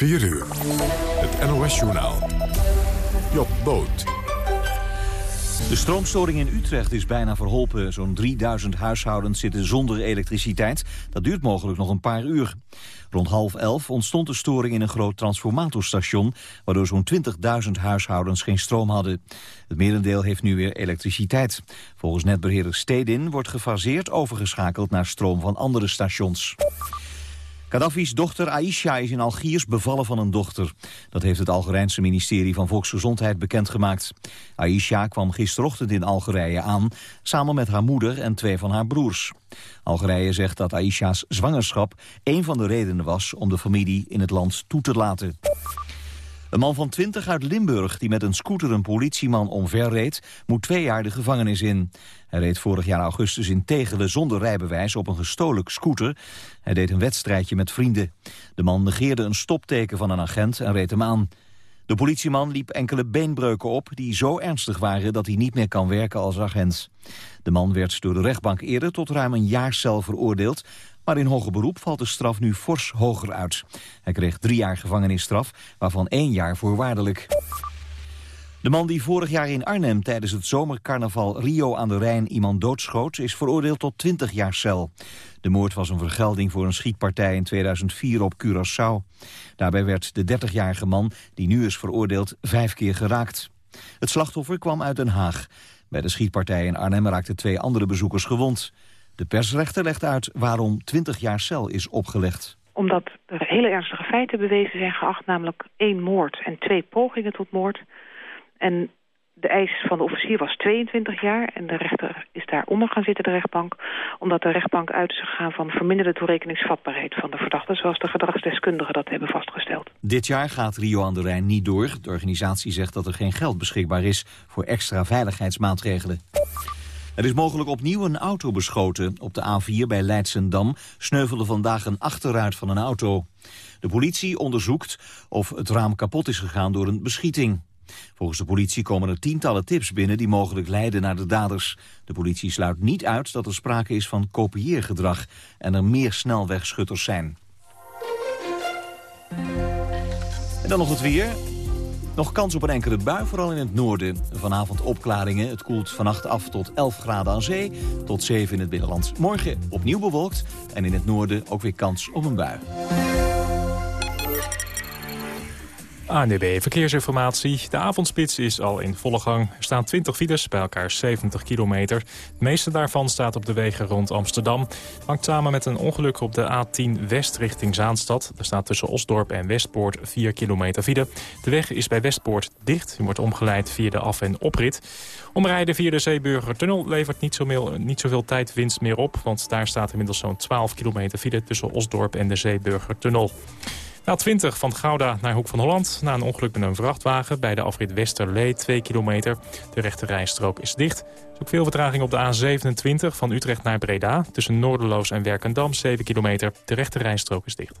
4 uur. Het NOS-journaal. Job Boot. De stroomstoring in Utrecht is bijna verholpen. Zo'n 3000 huishoudens zitten zonder elektriciteit. Dat duurt mogelijk nog een paar uur. Rond half elf ontstond de storing in een groot transformatorstation... waardoor zo'n 20.000 huishoudens geen stroom hadden. Het merendeel heeft nu weer elektriciteit. Volgens netbeheerder Stedin wordt gefaseerd overgeschakeld... naar stroom van andere stations. Gaddafi's dochter Aisha is in Algiers bevallen van een dochter. Dat heeft het Algerijnse ministerie van Volksgezondheid bekendgemaakt. Aisha kwam gisterochtend in Algerije aan, samen met haar moeder en twee van haar broers. Algerije zegt dat Aisha's zwangerschap een van de redenen was om de familie in het land toe te laten. Een man van 20 uit Limburg die met een scooter een politieman omverreed... moet twee jaar de gevangenis in. Hij reed vorig jaar augustus in Tegelen zonder rijbewijs op een gestolen scooter. Hij deed een wedstrijdje met vrienden. De man negeerde een stopteken van een agent en reed hem aan. De politieman liep enkele beenbreuken op die zo ernstig waren dat hij niet meer kan werken als agent. De man werd door de rechtbank eerder tot ruim een jaar cel veroordeeld, maar in hoger beroep valt de straf nu fors hoger uit. Hij kreeg drie jaar gevangenisstraf, waarvan één jaar voorwaardelijk. De man die vorig jaar in Arnhem tijdens het zomercarnaval Rio aan de Rijn iemand doodschoot... is veroordeeld tot 20 jaar cel. De moord was een vergelding voor een schietpartij in 2004 op Curaçao. Daarbij werd de 30-jarige man, die nu is veroordeeld, vijf keer geraakt. Het slachtoffer kwam uit Den Haag. Bij de schietpartij in Arnhem raakten twee andere bezoekers gewond. De persrechter legt uit waarom 20 jaar cel is opgelegd omdat er hele ernstige feiten bewezen zijn geacht, namelijk één moord en twee pogingen tot moord. En de eis van de officier was 22 jaar en de rechter is daaronder gaan zitten, de rechtbank, omdat de rechtbank uit is gegaan van verminderde toerekeningsvatbaarheid van de verdachte, zoals de gedragsdeskundigen dat hebben vastgesteld. Dit jaar gaat Rio aan de Rijn niet door. De organisatie zegt dat er geen geld beschikbaar is voor extra veiligheidsmaatregelen. Er is mogelijk opnieuw een auto beschoten. Op de A4 bij Leidsendam sneuvelde vandaag een achteruit van een auto. De politie onderzoekt of het raam kapot is gegaan door een beschieting. Volgens de politie komen er tientallen tips binnen die mogelijk leiden naar de daders. De politie sluit niet uit dat er sprake is van kopieergedrag en er meer snelwegschutters zijn. En dan nog het weer. Nog kans op een enkele bui, vooral in het noorden. Vanavond opklaringen. Het koelt vannacht af tot 11 graden aan zee, tot 7 in het binnenland. Morgen opnieuw bewolkt en in het noorden ook weer kans op een bui. ANDB Verkeersinformatie. De avondspits is al in volle gang. Er staan 20 files, bij elkaar 70 kilometer. Het meeste daarvan staat op de wegen rond Amsterdam. Hangt samen met een ongeluk op de A10 West richting Zaanstad. Er staat tussen Osdorp en Westpoort 4 kilometer file. De weg is bij Westpoort dicht. U wordt omgeleid via de af- en oprit. Omrijden via de Zeeburgertunnel levert niet, zo niet zoveel tijdwinst meer op... want daar staat inmiddels zo'n 12 kilometer file tussen Osdorp en de Zeeburgertunnel. A20 van Gouda naar Hoek van Holland. Na een ongeluk met een vrachtwagen bij de afrit Westerlee 2 kilometer. De rechte rijstrook is dicht. Er ook veel vertraging op de A27 van Utrecht naar Breda. Tussen Noorderloos en Werkendam 7 kilometer. De rechte rijstrook is dicht.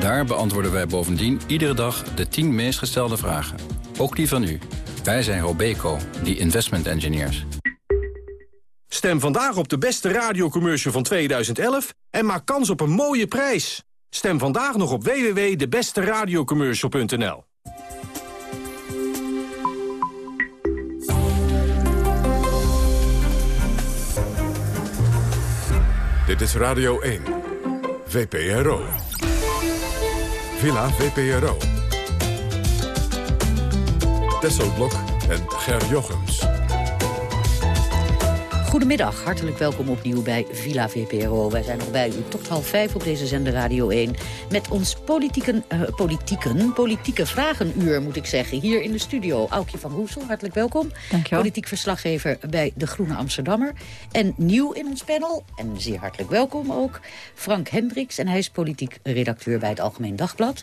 Daar beantwoorden wij bovendien iedere dag de 10 meest gestelde vragen. Ook die van u. Wij zijn Robeco, die investment engineers. Stem vandaag op de beste radiocommercial van 2011 en maak kans op een mooie prijs. Stem vandaag nog op www.debesteradiocommercial.nl Dit is Radio 1, VPRO. Villa VPRO. Tesselblok en Ger Jochems. Goedemiddag, hartelijk welkom opnieuw bij Villa VPRO. Wij zijn nog bij u tot half vijf op deze zender Radio 1... met ons politieken, uh, politieken, politieke vragenuur, moet ik zeggen. Hier in de studio, Aukje van Roesel, hartelijk welkom. Dankjewel. Politiek verslaggever bij De Groene Amsterdammer. En nieuw in ons panel, en zeer hartelijk welkom ook... Frank Hendricks, en hij is politiek redacteur bij het Algemeen Dagblad.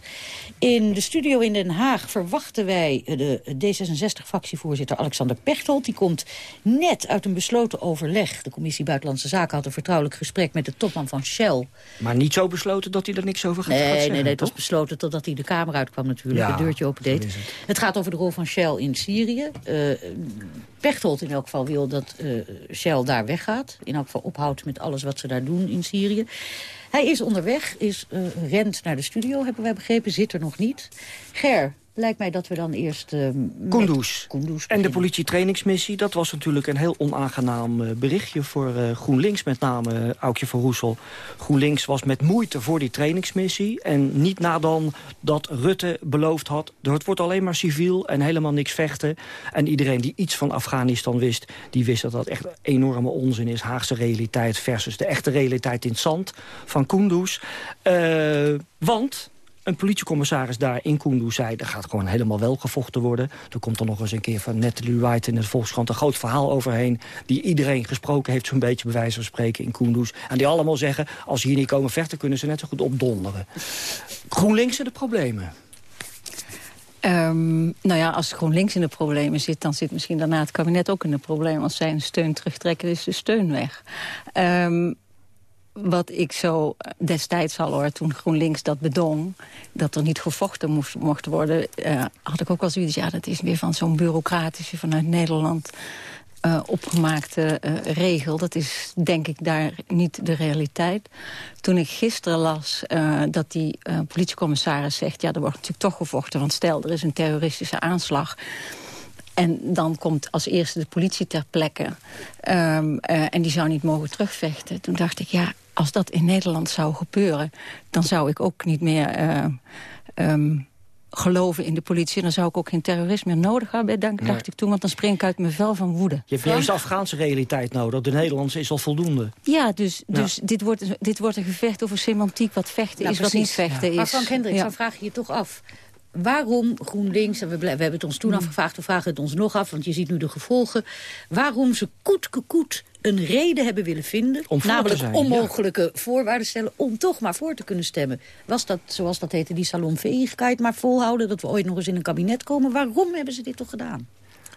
In de studio in Den Haag verwachten wij de D66-fractievoorzitter Alexander Pechtold. Die komt net uit een besloten overleg. De Commissie Buitenlandse Zaken had een vertrouwelijk gesprek met de topman van Shell. Maar niet zo besloten dat hij er niks over gaat, nee, gaat zeggen, Nee, nee, het was besloten totdat hij de Kamer uitkwam natuurlijk. Ja, het deurtje opendeed. Het. het. gaat over de rol van Shell in Syrië. Uh, Pechtold in elk geval wil dat uh, Shell daar weggaat. In elk geval ophoudt met alles wat ze daar doen in Syrië. Hij is onderweg, is uh, rent naar de studio, hebben wij begrepen. Zit er nog niet. Ger, lijkt mij dat we dan eerst... Uh, Kunduz. Kunduz en de politietrainingsmissie, dat was natuurlijk een heel onaangenaam uh, berichtje voor uh, GroenLinks, met name uh, Aukje van Roesel. GroenLinks was met moeite voor die trainingsmissie en niet nadan dat Rutte beloofd had. Het wordt alleen maar civiel en helemaal niks vechten. En iedereen die iets van Afghanistan wist, die wist dat dat echt enorme onzin is. Haagse realiteit versus de echte realiteit in het zand van Kunduz. want een politiecommissaris daar in Kunduz zei... er gaat gewoon helemaal wel gevochten worden. Er komt er nog eens een keer van Natalie Wright in het Volkskrant... een groot verhaal overheen die iedereen gesproken heeft... zo'n beetje bij wijze van spreken in Kunduz. En die allemaal zeggen, als ze hier niet komen vechten... kunnen ze net zo goed opdonderen. GroenLinks de problemen. Um, nou ja, als GroenLinks in de problemen zit... dan zit misschien daarna het kabinet ook in de problemen. Als zij een steun terugtrekken, is de steun weg. Um, wat ik zo destijds al hoor, toen GroenLinks dat bedong... dat er niet gevochten moest, mocht worden... Uh, had ik ook wel zoiets, ja, dat is weer van zo'n bureaucratische... vanuit Nederland uh, opgemaakte regel. Dat is, denk ik, daar niet de realiteit. Toen ik gisteren las dat die politiecommissaris zegt... ja, er wordt natuurlijk toch gevochten, want stel, er is een terroristische aanslag... En dan komt als eerste de politie ter plekke. Uh, en die zou niet mogen terugvechten. Toen dacht ik, ja, als dat in Nederland zou gebeuren... dan zou ik ook niet meer uh, um, geloven in de politie. Dan zou ik ook geen terrorisme meer nodig hebben, dacht nee. ik toen. Want dan spring ik uit mijn vel van woede. Je hebt juist de Afghaanse realiteit nodig. De Nederlandse is al voldoende. Ja, dus, dus. Dit, wordt, dit wordt een gevecht over semantiek. Wat vechten nou, is, precies. wat niet vechten ja. is. Maar Frank Hendrik, ja. dan vraag je je toch af waarom GroenLinks, en we, we hebben het ons toen afgevraagd... we vragen het ons nog af, want je ziet nu de gevolgen... waarom ze koet koet een reden hebben willen vinden... Om namelijk zijn, onmogelijke ja. voorwaarden stellen... om toch maar voor te kunnen stemmen. Was dat, zoals dat heette, die salonveegheid maar volhouden... dat we ooit nog eens in een kabinet komen? Waarom hebben ze dit toch gedaan?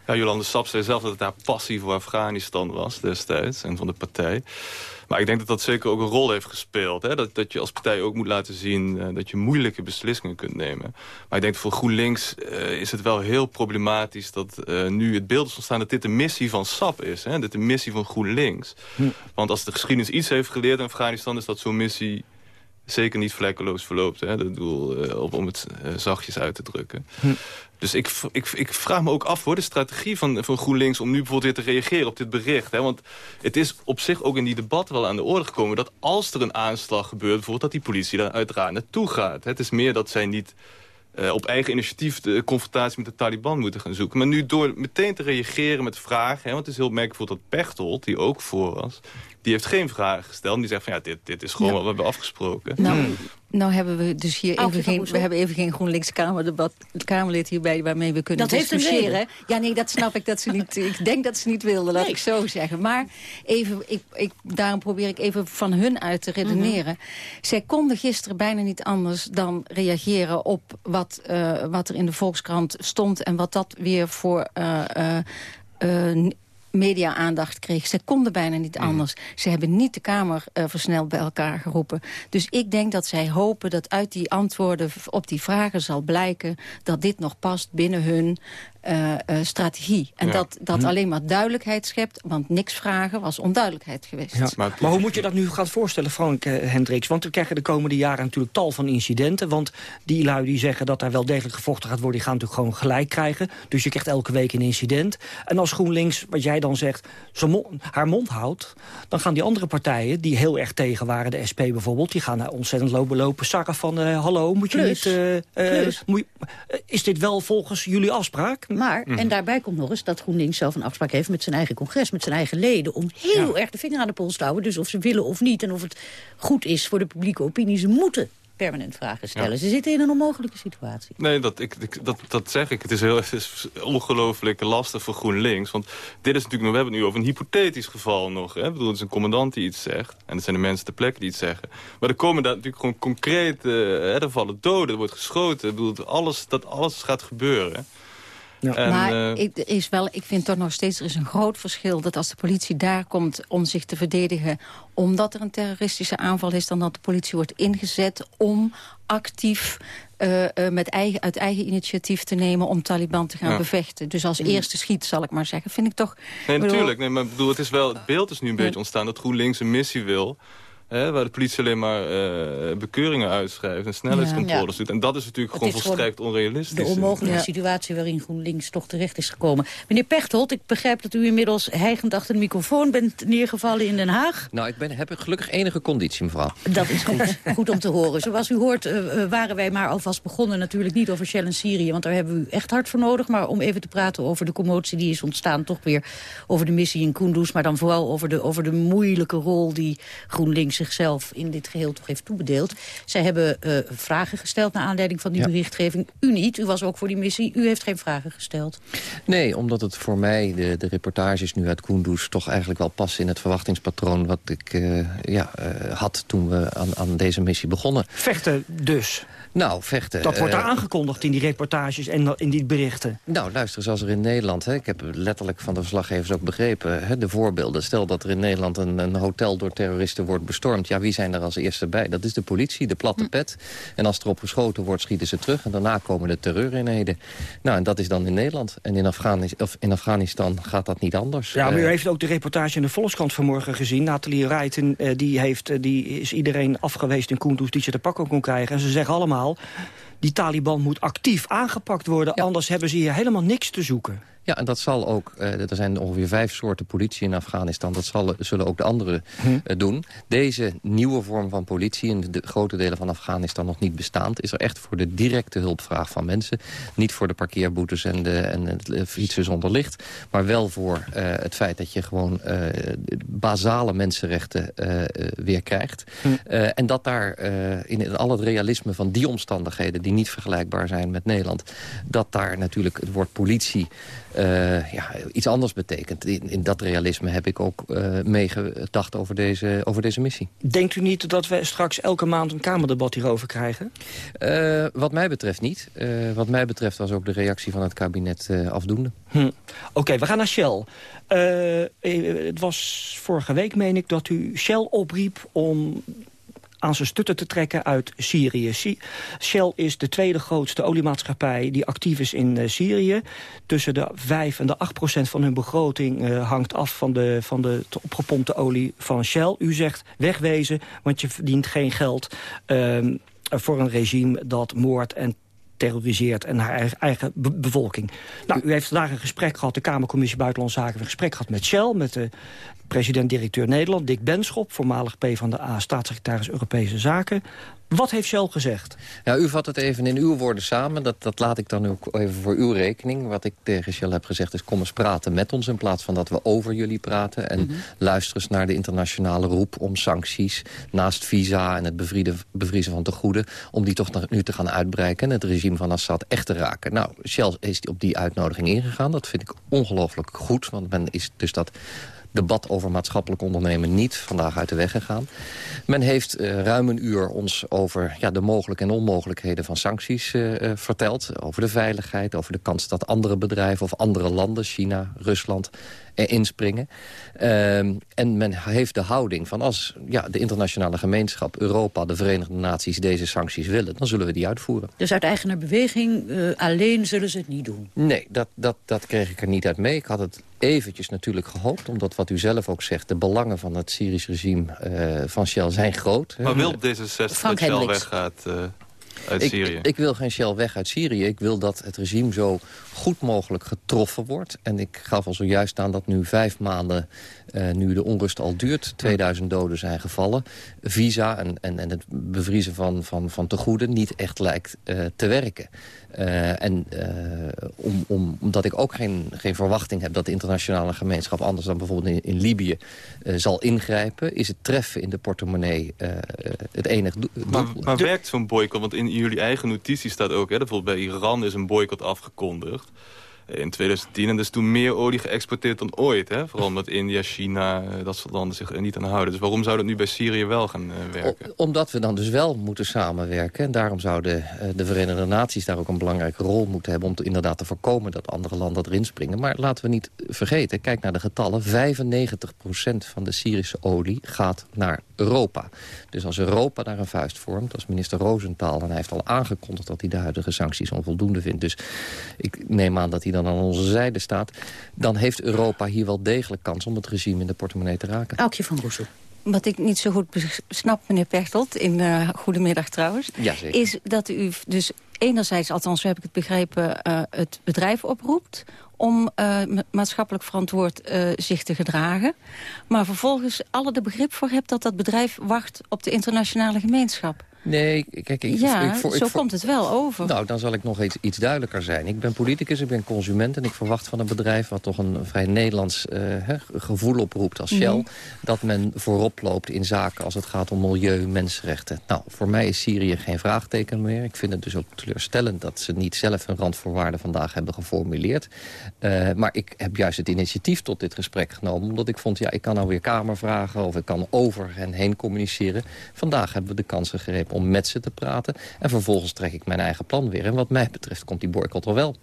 Ja, Jolande Sap zei zelf dat het haar passie voor Afghanistan was destijds... en van de partij. Maar ik denk dat dat zeker ook een rol heeft gespeeld. Hè? Dat, dat je als partij ook moet laten zien uh, dat je moeilijke beslissingen kunt nemen. Maar ik denk voor GroenLinks uh, is het wel heel problematisch... dat uh, nu het beeld is ontstaan dat dit de missie van SAP is. Hè? Dit de missie van GroenLinks. Hm. Want als de geschiedenis iets heeft geleerd in Afghanistan... is dat zo'n missie zeker niet vlekkeloos verloopt. Hè? Dat doel, om het zachtjes uit te drukken. Hm. Dus ik, ik, ik vraag me ook af hoor, de strategie van, van GroenLinks... om nu bijvoorbeeld weer te reageren op dit bericht. Hè? Want het is op zich ook in die debat wel aan de orde gekomen... dat als er een aanslag gebeurt, bijvoorbeeld dat die politie daar uiteraard naartoe gaat. Het is meer dat zij niet... Uh, op eigen initiatief de confrontatie met de Taliban moeten gaan zoeken. Maar nu door meteen te reageren met vragen... Hè, want het is heel merkelijk dat Pechtold, die ook voor was... die heeft geen vragen gesteld. Die zegt van ja, dit, dit is gewoon ja. wat we hebben afgesproken. Nou, hmm. nou hebben we dus hier even geen, we hebben even geen GroenLinks Kamerdebat, Kamerlid hierbij waarmee we kunnen dat discussiëren. Ja, nee, dat snap ik dat ze niet. ik denk dat ze niet wilden, laat nee. ik zo zeggen. Maar even, ik, ik, daarom probeer ik even van hun uit te redeneren. Mm -hmm. Zij konden gisteren bijna niet anders dan reageren op wat, uh, wat er in de Volkskrant stond en wat dat weer voor. Uh, uh, uh, media-aandacht kreeg. Ze konden bijna niet anders. Mm. Ze hebben niet de Kamer uh, versneld bij elkaar geroepen. Dus ik denk dat zij hopen dat uit die antwoorden op die vragen zal blijken... dat dit nog past binnen hun eh, eh, strategie. En Ja. dat, dat Hm. alleen maar duidelijkheid schept, want niks vragen was onduidelijkheid geweest. Ja. Maar, hoe moet je dat nu gaan voorstellen, Frank eh, Hendricks? Want we krijgen de komende jaren natuurlijk tal van incidenten. Want die lui die zeggen dat daar wel degelijk gevochten gaat worden... die gaan natuurlijk gewoon gelijk krijgen. Dus je krijgt elke week een incident. En als GroenLinks, wat jij dan zegt, haar mond houdt... dan gaan die andere partijen, die heel erg tegen waren... de SP bijvoorbeeld, die gaan daar ontzettend lopen lopen zakken van... eh, hallo, moet je Plus. niet... eh, eh, Plus. moet je- eh, is dit wel volgens jullie afspraak? Maar, Mhm. en daarbij komt nog eens dat GroenLinks zelf een afspraak heeft... met zijn eigen congres, met zijn eigen leden... om heel erg de vinger aan de pols te houden. Dus of ze willen of niet en of het goed is voor de publieke opinie... ze moeten permanent vragen stellen. Ja. Ze zitten in een onmogelijke situatie. Nee, dat, ik, ik- dat, dat zeg ik. Het is, heel, het is ongelooflijk lastig voor GroenLinks. Want dit is natuurlijk, we hebben het nu over een hypothetisch geval nog. Hè? Ik bedoel, het is een commandant die iets zegt. En het zijn de mensen ter plekke die iets zeggen. Maar er komen daar natuurlijk gewoon concreet... eh, hè, er vallen doden, er wordt geschoten. Ik bedoel, dat alles, dat alles gaat gebeuren. En, maar eh, ik, is wel, ik vind toch nog steeds, er is een groot verschil... dat als de politie daar komt om zich te verdedigen... omdat er een terroristische aanval is... dan dat de politie wordt ingezet om actief... eh, eh, met eigen, uit eigen initiatief te nemen om Taliban te gaan Ja. bevechten. Dus als Mm. eerste schiet, zal ik maar zeggen, vind ik toch... Nee, bedoel, natuurlijk. Nee, maar ik bedoel, het, is wel, het beeld is nu een beetje ontstaan dat GroenLinks een missie wil. Hè, waar de politie alleen maar eh, bekeuringen uitschrijft en snelheidscontroles Ja. doet. En dat is natuurlijk Het gewoon is gewoon volstrekt onrealistisch. De onmogelijke situatie waarin GroenLinks toch terecht is gekomen. Meneer Pechtold, ik begrijp dat u inmiddels hijgend achter de microfoon bent neergevallen in Den Haag. Nou, ik ben, heb gelukkig enige conditie, mevrouw. Dat is goed, goed om te horen. Zoals u hoort eh, eh, waren wij maar alvast begonnen. Natuurlijk niet over Shell en Syrië, want daar hebben we u echt hard voor nodig. Maar om even te praten over de commotie die is ontstaan. Toch weer over de missie in Kunduz. Maar dan vooral over de, over de moeilijke rol die GroenLinks zichzelf in dit geheel toch heeft toebedeeld. Zij hebben eh, vragen gesteld naar aanleiding van die Ja. berichtgeving. U niet, u was ook voor die missie. U heeft geen vragen gesteld. Nee, omdat het voor mij, de, de reportages nu uit Kunduz... toch eigenlijk wel passen in het verwachtingspatroon... wat ik eh, ja, eh, had toen we aan, aan deze missie begonnen. Vechten dus. Nou, vechten. Dat wordt eh, daar aangekondigd in die reportages en in die berichten. Nou, luister, zoals er in Nederland... Hè, ik heb letterlijk van de verslaggevers ook begrepen... Hè, de voorbeelden. Stel dat er in Nederland een, een hotel door terroristen wordt bestormd. Ja, wie zijn er als eerste bij? Dat is de politie, de platte pet. En als er op geschoten wordt, schieten ze terug. En daarna komen de terreureenheden. Nou, en dat is dan in Nederland. En in, Afghanis of in Afghanistan gaat dat niet anders. Ja, maar u Eh, heeft ook de reportage in de Volkskrant vanmorgen gezien. Nathalie Reiten, eh, die, heeft, eh, die is iedereen afgeweest in Kunduz die ze te pakken kon krijgen. En ze zeggen allemaal, die Taliban moet actief aangepakt worden. Anders hebben ze hier helemaal niks te zoeken. Ja, en dat zal ook, eh, er zijn ongeveer vijf soorten politie in Afghanistan. Dat zal, zullen ook de anderen eh, doen. Deze nieuwe vorm van politie in de grote delen van Afghanistan nog niet bestaand... is er echt voor de directe hulpvraag van mensen. Niet voor de parkeerboetes en, de, en het eh, fietsen zonder licht. Maar wel voor het feit dat je gewoon basale mensenrechten weer krijgt. Eh, en dat daar eh, in al het realisme van die omstandigheden... die niet vergelijkbaar zijn met Nederland... dat daar natuurlijk het woord politie eh, ja, iets anders betekent. In, in dat realisme heb ik ook eh meegedacht over deze, over deze missie. Denkt u niet dat we straks elke maand een Kamerdebat hierover krijgen? Eh, wat mij betreft niet. Wat mij betreft was ook de reactie van het kabinet afdoende. Hm. Oké, we gaan naar Shell. Het was vorige week, meen ik, dat u Shell opriep om aan zijn stutten te trekken uit Syrië. Shell is de tweede grootste oliemaatschappij die actief is in eh, Syrië. Tussen de 5 en de 8 procent van hun begroting eh, hangt af van de, van de te opgepompte olie van Shell. U zegt wegwezen, want je verdient geen geld ehm, voor een regime dat moordt en terroriseert en haar eigen, eigen be- bevolking. Nou, u heeft vandaag een gesprek gehad, de Kamercommissie Buitenlandse Zaken... een gesprek gehad met Shell, met de president-directeur Nederland... Dick Benschop, voormalig PvdA, staatssecretaris Europese Zaken. Wat heeft Shell gezegd? Ja, u vat het even in uw woorden samen. Dat, dat laat ik dan ook even voor uw rekening. Wat ik tegen Shell heb gezegd is... kom eens praten met ons in plaats van dat we over jullie praten. En luister eens naar de internationale roep om sancties... naast visa en het bevrieden, bevriezen van tegoeden... om die toch nu te gaan uitbreiden... en het regime van Assad echt te raken. Nou, Shell is op die uitnodiging ingegaan. Dat vind ik ongelooflijk goed, want men is dus dat debat over maatschappelijk ondernemen niet vandaag uit de weg gegaan. Men heeft eh, ruim een uur ons over ja, de mogelijke en onmogelijkheden van sancties eh, eh, verteld. Over de veiligheid, over de kans dat andere bedrijven of andere landen, China, Rusland inspringen. Ehm, en men heeft de houding van als ja, de internationale gemeenschap... Europa, de Verenigde Naties deze sancties willen... dan zullen we die uitvoeren. Dus uit eigenaar beweging uh, alleen zullen ze het niet doen? Nee, dat, dat, dat kreeg ik er niet uit mee. Ik had het eventjes natuurlijk gehoopt. Omdat wat u zelf ook zegt, de belangen van het Syrisch regime uh, van Shell zijn groot. Maar wil D66 dat Shell weggaat uh, uit ik, Syrië? Ik wil geen Shell weg uit Syrië. Ik wil dat het regime zo goed mogelijk getroffen wordt. En ik gaf al zojuist aan dat nu vijf maanden, uh, nu de onrust al duurt... 2000 doden zijn gevallen. Visa en, en, en het bevriezen van, van, van tegoeden niet echt lijkt uh, te werken. Uh, en om, om, omdat ik ook geen, geen verwachting heb dat de internationale gemeenschap... anders dan bijvoorbeeld in, in Libië zal ingrijpen... is het treffen in de portemonnee het enige doel. Maar, maar werkt zo'n boycott? Want in jullie eigen notitie staat ook... Hè, bijvoorbeeld bij Iran is een boycott afgekondigd gemacht. In 2010. En is toen meer olie geëxporteerd dan ooit. Hè? Vooral omdat India, China, dat soort landen zich er niet aan houden. Dus waarom zou dat nu bij Syrië wel gaan uh, werken? Omdat we dan dus wel moeten samenwerken. En daarom zouden de Verenigde Naties daar ook een belangrijke rol moeten hebben... om inderdaad te voorkomen dat andere landen erin springen. Maar laten we niet vergeten, kijk naar de getallen. 95% van de Syrische olie gaat naar Europa. Dus als Europa daar een vuist vormt, als minister Rosenthal... en hij heeft al aangekondigd dat hij de huidige sancties onvoldoende vindt. Dus ik neem aan dat hij dan aan onze zijde staat... dan heeft Europa hier wel degelijk kans om het regime in de portemonnee te raken. Aukje van Roesel. Wat ik niet zo goed snap, meneer Pechtold, in uh, Goedemiddag trouwens... Is dat u dus enerzijds, althans zo heb ik het begrepen... Uh, het bedrijf oproept om uh, maatschappelijk verantwoord uh, zich te gedragen. Maar vervolgens alle de begrip voor hebt dat dat bedrijf wacht op de internationale gemeenschap. Nee, kijk, ik, ja, ik, ik, zo komt het wel over. Nou, dan zal ik nog iets, iets duidelijker zijn. Ik ben politicus, ik ben consument en ik verwacht van een bedrijf... wat toch een vrij Nederlands uh, gevoel oproept als Shell... Mm. dat men voorop loopt in zaken als het gaat om milieu, mensenrechten. Nou, voor mij is Syrië geen vraagteken meer. Ik vind het dus ook teleurstellend dat ze niet zelf hun randvoorwaarden vandaag hebben geformuleerd. Uh, maar ik heb juist het initiatief tot dit gesprek genomen... omdat ik vond, ja, ik kan nou weer Kamervragen of ik kan over en heen communiceren. Vandaag hebben we de kans gegrepen om met ze te praten. En vervolgens trek ik mijn eigen plan weer. En wat mij betreft komt die boycott er wel.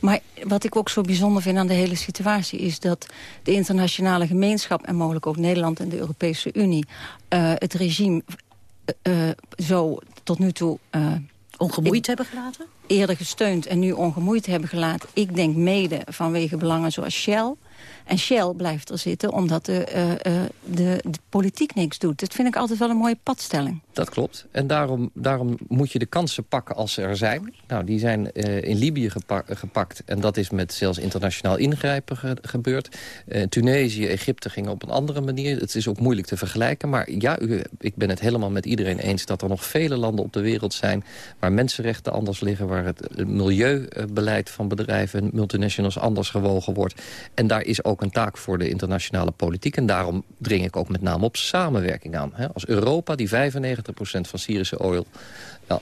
Maar wat ik ook zo bijzonder vind aan de hele situatie... is dat de internationale gemeenschap en mogelijk ook Nederland en de Europese Unie... Uh, het regime uh, zo tot nu toe... Uh, ongemoeid hebben gelaten? Eerder gesteund en nu ongemoeid hebben gelaten. Ik denk mede vanwege belangen zoals Shell... En Shell blijft er zitten omdat de, uh, uh, de, de, politiek niks doet. Dat vind ik altijd wel een mooie padstelling. Dat klopt. En daarom, daarom moet je de kansen pakken als ze er zijn. Nou, die zijn uh, in Libië gepa gepakt. En dat is met zelfs internationaal ingrijpen ge gebeurd. Tunesië, Egypte gingen op een andere manier. Het is ook moeilijk te vergelijken. Maar ja, ik ben het helemaal met iedereen eens... dat er nog vele landen op de wereld zijn... waar mensenrechten anders liggen... waar het milieubeleid van bedrijven, multinationals anders gewogen wordt. En daar is ook een taak voor de internationale politiek. En daarom dring ik ook met name op samenwerking aan. Als Europa, die 95% van Syrische oil...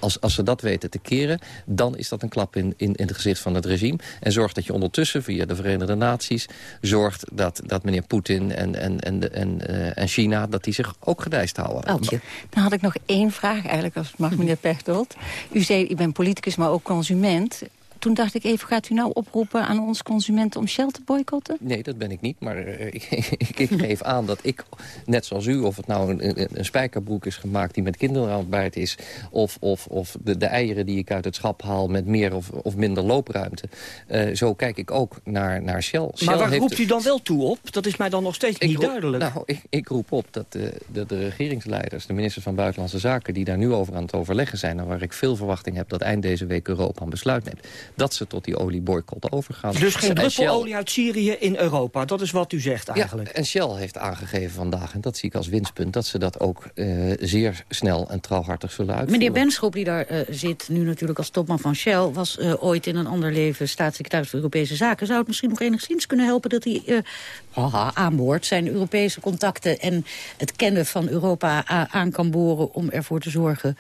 Als, als ze dat weten te keren, dan is dat een klap in, in, in het gezicht van het regime. En zorgt dat je ondertussen via de Verenigde Naties... zorgt dat, dat meneer Poetin en, en, en, en, uh, en China... dat die zich ook gedijst houden. Eltje. Dan had ik nog één vraag eigenlijk, als het mag, meneer Pechtold. U zei, ik ben politicus, maar ook consument toen dacht ik even, gaat u nou oproepen aan ons consumenten om Shell te boycotten? Nee, dat ben ik niet. Maar uh, ik, ik, ik, geef aan dat ik, net zoals u, of het nou een, een, een spijkerbroek is gemaakt die met kinderarbeid is, of, of, of de, de, eieren die ik uit het schap haal met meer of, of minder loopruimte. Uh, zo kijk ik ook naar, naar Shell. Shell maar waar heeft roept u dan wel toe op? Dat is mij dan nog steeds niet roep, duidelijk. Nou, ik, ik, roep op dat de, de, de regeringsleiders, de minister van Buitenlandse Zaken, die daar nu over aan het overleggen zijn, en waar ik veel verwachting heb dat eind deze week Europa een besluit neemt, dat ze tot die olieboycott overgaan. Dus geen druppel olie uit Syrië in Europa, dat is wat u zegt eigenlijk. Ja, en Shell heeft aangegeven vandaag, en dat zie ik als winstpunt... dat ze dat ook uh, zeer snel en trouwhartig zullen uitvoeren. Meneer Benschop, die daar uh, zit, nu natuurlijk als topman van Shell... was uh, ooit in een ander leven staatssecretaris voor Europese Zaken. Zou het misschien nog enigszins kunnen helpen dat hij haha, aan boord... zijn Europese contacten en het kennen van Europa aan kan boren... om ervoor te zorgen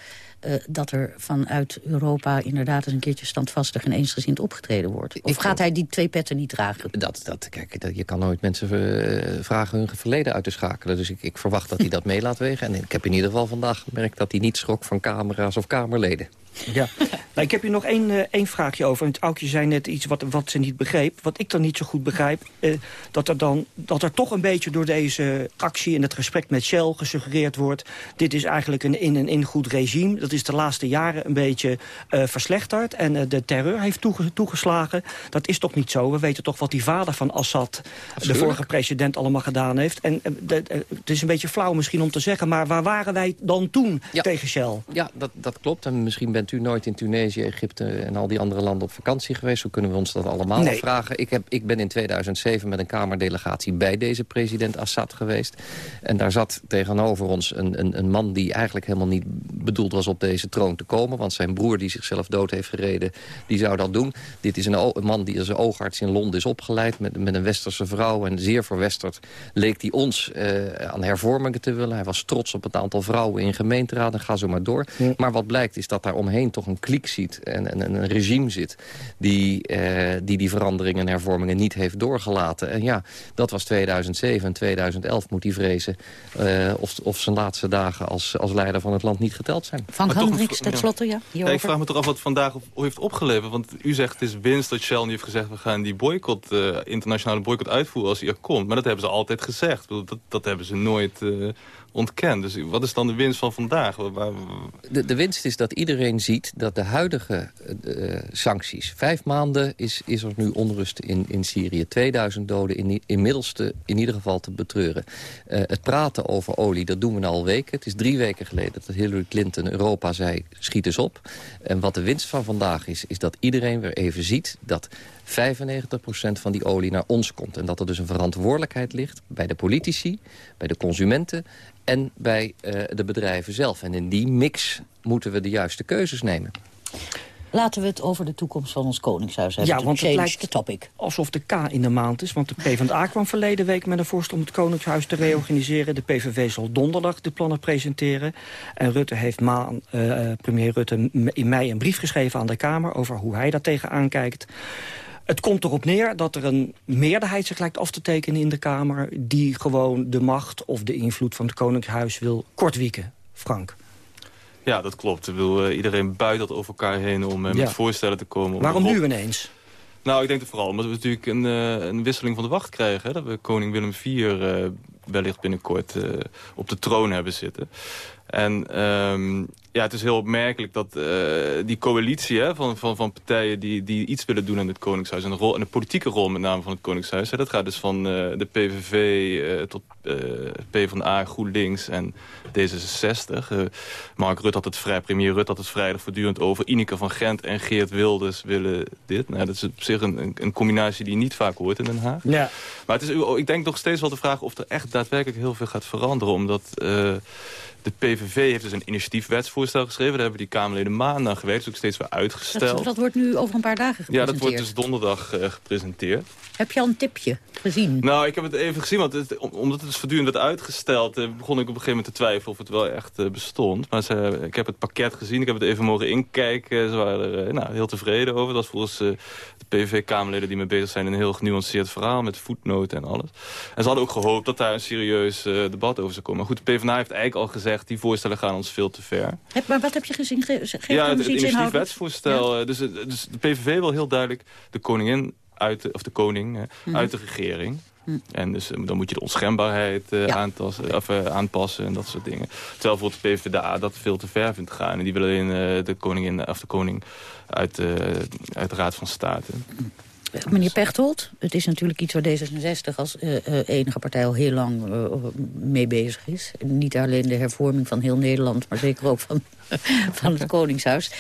uh, dat er vanuit Europa inderdaad eens een keertje standvastig en eensgezind opgetreden wordt? Of Ik gaat hij die twee petten niet dragen? Dat, dat, kijk, dat, je kan nooit mensen uh, vragen hun verleden uit te schakelen. Dus ik, ik verwacht dat hij dat mee laat wegen. En ik heb in ieder geval vandaag gemerkt dat hij niet schrok van camera's of kamerleden. Ja, nou, ik heb hier nog één, uh, één vraagje over. Het Aukje zei net iets wat, wat ze niet begreep. Wat ik dan niet zo goed begrijp... Uh, dat, er dan, dat er toch een beetje door deze actie en het gesprek met Shell gesuggereerd wordt... dit is eigenlijk een in- en in goed regime. Dat is de laatste jaren een beetje uh, verslechterd. En de terreur heeft toege toegeslagen. Dat is toch niet zo? We weten toch wat die vader van Assad, de vorige president, allemaal gedaan heeft. En de, het is een beetje flauw misschien om te zeggen... maar waar waren wij dan toen ja. tegen Shell? Ja, dat, dat klopt. En misschien bent u nooit in Tunesië, Egypte en al die andere landen op vakantie geweest. Hoe kunnen we ons dat allemaal nee. vragen? Ik, heb, ik ben in 2007 met een Kamerdelegatie bij deze president Assad geweest. En daar zat tegenover ons een, een, een man die eigenlijk helemaal niet bedoeld was op deze troon te komen. Want zijn broer die zichzelf dood heeft gereden, die zou dat doen. Dit is een, een man die als oogarts in Londen is opgeleid met, met een westerse vrouw. En zeer verwesterd leek hij ons uh, aan hervormingen te willen. Hij was trots op het aantal vrouwen in gemeenteraden. Ga zo maar door. Ja. Maar wat blijkt is dat daar omheen toch een kliek ziet en, en, en een regime zit... Die, uh, die die veranderingen en hervormingen niet heeft doorgelaten. En ja, dat was 2007 en 2011 moet hij vrezen... Uh, of, of zijn laatste dagen als, als leider van het land niet geteld zijn. Van Hendricks, ten slotte, ja. ja. Ik vraag me toch af wat vandaag heeft opgeleverd. Want u zegt het is winst dat Shell nu heeft gezegd... we gaan die boycott, uh, internationale boycott uitvoeren als hij er komt. Maar dat hebben ze altijd gezegd. Dat, dat hebben ze nooit ontkend. Dus wat is dan de winst van vandaag? De, de winst is dat iedereen ziet dat de huidige uh, sancties... vijf maanden is, is er nu onrust in, in Syrië. 2000 doden in, inmiddels te, in ieder geval te betreuren. Uh, het praten over olie, dat doen we al weken. Het is drie weken geleden dat Hillary Clinton Europa zei... schiet eens op. En wat de winst van vandaag is, is dat iedereen weer even ziet... dat 95% van die olie naar ons komt. En dat er dus een verantwoordelijkheid ligt bij de politici, bij de consumenten en bij uh, de bedrijven zelf. En in die mix moeten we de juiste keuzes nemen. Laten we het over de toekomst van ons Koningshuis hebben. Ja, want het lijkt the topic. alsof de K in de maand is. Want de PvdA kwam verleden week met een voorstel om het Koningshuis te reorganiseren. De PVV zal donderdag de plannen presenteren. En Rutte heeft maan, uh, premier Rutte in mei een brief geschreven aan de Kamer... over hoe hij daar tegenaan kijkt. Het komt erop neer dat er een meerderheid zich lijkt af te tekenen in de Kamer... die gewoon de macht of de invloed van het Koningshuis wil kortwieken. Frank. Ja, dat klopt. Ik wil, uh, iedereen buit dat over elkaar heen om uh, ja. met voorstellen te komen. Waarom nu ineens? Nou, ik denk het vooral omdat we natuurlijk een, uh, een wisseling van de wacht krijgen. Hè? Dat we koning Willem IV wellicht binnenkort op de troon hebben zitten. En um, ja, het is heel opmerkelijk dat uh, die coalitie hè, van, van, van partijen die, die iets willen doen aan het Koningshuis... en de, rol, en de politieke rol met name van het Koningshuis... Hè, dat gaat dus van uh, de PVV uh, tot PvdA, GroenLinks en D66. Mark Rutte had het vrij, premier Rutte had het vrijdag voortdurend over. Ineke van Gent en Geert Wilders willen dit. Nou, dat is op zich een, een, een combinatie die je niet vaak hoort in Den Haag. Ja. Maar het is, ik denk nog steeds wel de vraag of er echt daadwerkelijk heel veel gaat veranderen. Omdat de PVV heeft dus een initiatiefwetsvoorstel geschreven. Daar hebben die Kamerleden maanden gewerkt. Dat is ook steeds weer uitgesteld. Dat, dat, wordt nu over een paar dagen gepresenteerd. Ja, dat wordt dus donderdag uh, gepresenteerd. Heb je al een tipje gezien? Nou, ik heb het even gezien. Want het, omdat het dus voortdurend werd uitgesteld... Uh, begon ik op een gegeven moment te twijfelen of het wel echt uh, bestond. Maar ze, ik heb het pakket gezien. Ik heb het even mogen inkijken. Ze waren er nou, heel tevreden over. Dat is volgens de PVV-Kamerleden die mee bezig zijn... een heel genuanceerd verhaal met voetnoten en alles. En ze hadden ook gehoopt dat daar een serieus debat over zou komen. Maar goed, de PvdA heeft eigenlijk al gezegd... die voorstellen gaan ons veel te ver. Heb, maar wat heb je gezien? Ge ja, het, het initiatiefwetsvoorstel. Ja. Dus, dus de PVV wil heel duidelijk de koningin uit de, of de koning mm -hmm. uit de regering. Mm. En dus dan moet je de onschendbaarheid uh, ja. aantassen, of, uh, aanpassen en dat soort dingen. Terwijl voor de PvdA dat veel te ver vindt gaan. En die willen in, uh, de koningin of de koning uit, uit de Raad van State. Meneer Pechtold, het is natuurlijk iets waar D66 als uh, uh, enige partij al heel lang uh, mee bezig is. Niet alleen de hervorming van heel Nederland, maar zeker ook van, van het Koningshuis.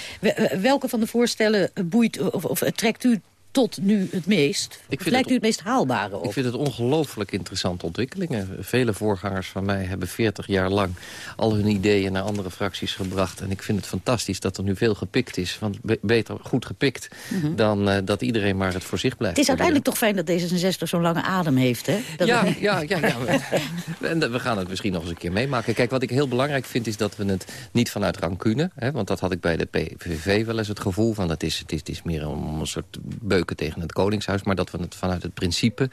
Welke van de voorstellen boeit of, of trekt u tot nu het meest? Ik vind lijkt u het meest haalbare op? Ik vind het ongelooflijk interessante ontwikkelingen. Vele voorgangers van mij hebben 40 jaar lang al hun ideeën naar andere fracties gebracht. En ik vind het fantastisch dat er nu veel gepikt is. Want be beter goed gepikt mm -hmm. dan uh, dat iedereen maar het voor zich blijft. Het is uiteindelijk toch fijn dat D66 zo'n lange adem heeft, hè? Dat ja, het... ja, ja, ja. en we gaan het misschien nog eens een keer meemaken. Kijk, wat ik heel belangrijk vind is dat we het niet vanuit rancune... Hè, want dat had ik bij de PVV wel eens het gevoel van... het is, het is, het is meer om een soort tegen het Koningshuis... maar dat we het vanuit het principe...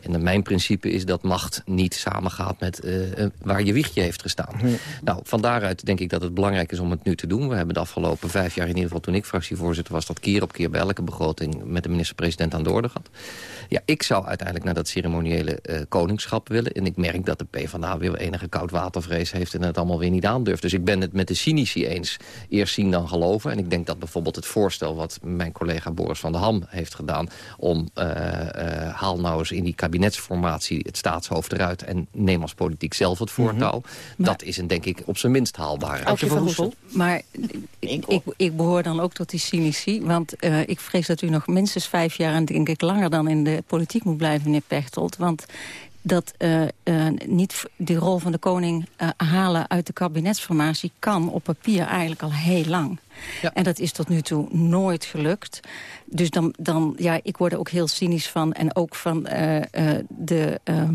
en mijn principe is dat macht niet samengaat met uh, waar je wiegje heeft gestaan. Nou, van daaruit denk ik dat het belangrijk is om het nu te doen. We hebben de afgelopen vijf jaar, in ieder geval toen ik fractievoorzitter was... dat keer op keer bij elke begroting met de minister-president aan de orde gehad. Ja, ik zou uiteindelijk naar dat ceremoniële uh, koningschap willen. En ik merk dat de PvdA weer enige koudwatervrees heeft... en het allemaal weer niet aandurft. Dus ik ben het met de cynici eens. Eerst zien dan geloven. En ik denk dat bijvoorbeeld het voorstel wat mijn collega Boris van der Ham heeft gedaan... om uh, uh, haal nou eens in die kabinetsformatie het staatshoofd eruit... en neem als politiek zelf het voortouw. Mhm. Dat is een, denk ik, op zijn minst haalbaar. Maar ik, ik, ik, behoor dan ook tot die cynici. Want ik vrees dat u nog minstens vijf jaar... en denk ik langer dan in de politiek moet blijven, meneer Pechtold. Want dat uh, uh, niet die rol van de koning uh, halen uit de kabinetsformatie... kan op papier eigenlijk al heel lang. Ja. En dat is tot nu toe nooit gelukt. Dus dan, dan, ja, ik word er ook heel cynisch van. En ook van de... Uh,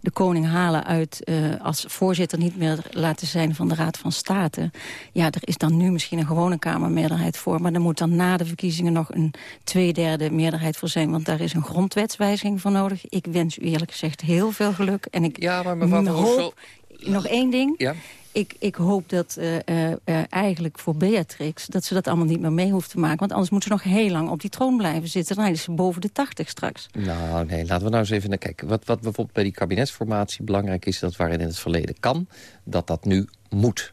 de koning halen uit uh, als voorzitter niet meer laten zijn van de Raad van State. Ja, er is dan nu misschien een gewone Kamermeerderheid voor. Maar er moet dan na de verkiezingen nog een tweederde meerderheid voor zijn. Want daar is een grondwetswijziging voor nodig. Ik wens u eerlijk gezegd heel veel geluk. En ik ja, maar mevrouw hoop... Nog één ding. Ja? Ik, ik hoop dat uh, uh, eigenlijk voor Beatrix... dat ze dat allemaal niet meer mee hoeft te maken. Want anders moet ze nog heel lang op die troon blijven zitten. Dan is ze boven de tachtig straks. Nou, nee, laten we nou eens even naar kijken. Wat, wat bijvoorbeeld bij die kabinetsformatie belangrijk is... dat waarin in het verleden kan, dat dat nu moet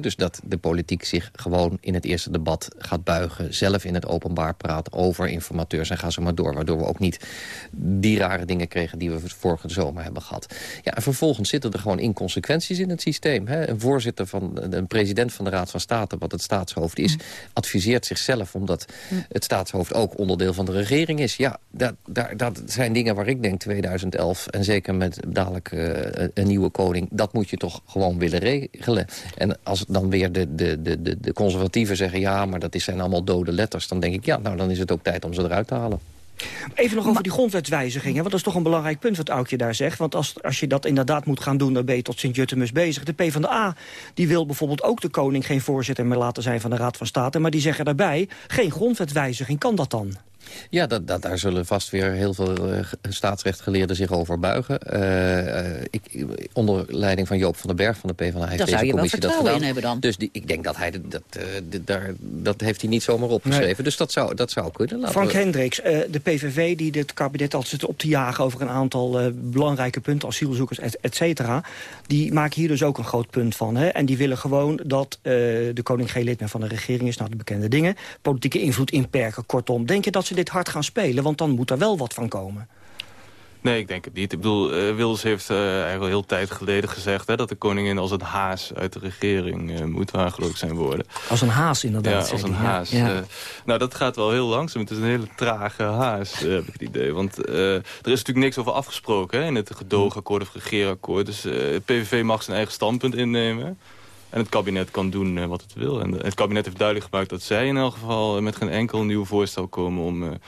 dus dat de politiek zich gewoon in het eerste debat gaat buigen... zelf in het openbaar praat over informateurs en ga zo maar door. Waardoor we ook niet die rare dingen kregen die we vorige zomer hebben gehad. Ja, en vervolgens zitten er gewoon inconsequenties in het systeem. Een voorzitter van, een president van de Raad van State, wat het staatshoofd is... Adviseert zichzelf omdat het staatshoofd ook onderdeel van de regering is. Ja, dat, dat, dat zijn dingen waar ik denk 2011 en zeker met dadelijk uh, een nieuwe koning... dat moet je toch gewoon willen regelen. En als dan weer de, de, de, de conservatieven zeggen... ja, maar dat zijn allemaal dode letters... dan denk ik, ja, nou, dan is het ook tijd om ze eruit te halen. Even nog over die grondwetswijzigingen, want dat is toch een belangrijk punt wat Aukje daar zegt. Want als, als je dat inderdaad moet gaan doen, dan ben je tot Sint-Juttemus bezig. De PvdA die wil bijvoorbeeld ook de koning geen voorzitter meer laten zijn van de Raad van State. Maar die zeggen daarbij, geen grondwetswijziging, kan dat dan? Ja, dat, dat, daar zullen vast weer heel veel uh, staatsrechtgeleerden zich over buigen. Uh, ik, onder leiding van Joop van den Berg van de PvdA heeft deze commissie dat gedaan. In hebben dan. Dus die, ik denk dat hij dat, uh, daar, dat heeft hij niet zomaar opgeschreven. Nee. Dus dat zou, dat zou kunnen. Laten Frank we... Hendricks, de PVV die het kabinet altijd zit op te jagen... over een aantal belangrijke punten, asielzoekers, et, et, cetera... die maken hier dus ook een groot punt van. Hè? En die willen gewoon dat de koning geen lid meer van de regering is. Nou, de bekende dingen. Politieke invloed inperken, kortom. Denk je dat ze dit hard gaan spelen? Want dan moet er wel wat van komen. Nee, ik denk het niet. Ik bedoel, uh, Wilders heeft uh, eigenlijk al heel tijd geleden gezegd... Hè, dat de koningin als een haas uit de regering uh, moet waargeloofd zijn worden. Als een haas inderdaad. Ja, als een haas. Ja. nou, dat gaat wel heel langzaam. Het is een hele trage haas, heb ik het idee. Want er is natuurlijk niks over afgesproken hè, in het gedoogakkoord of regeerakkoord. Dus het PVV mag zijn eigen standpunt innemen. En het kabinet kan doen wat het wil. En het kabinet heeft duidelijk gemaakt dat zij in elk geval... met geen enkel nieuw voorstel komen om de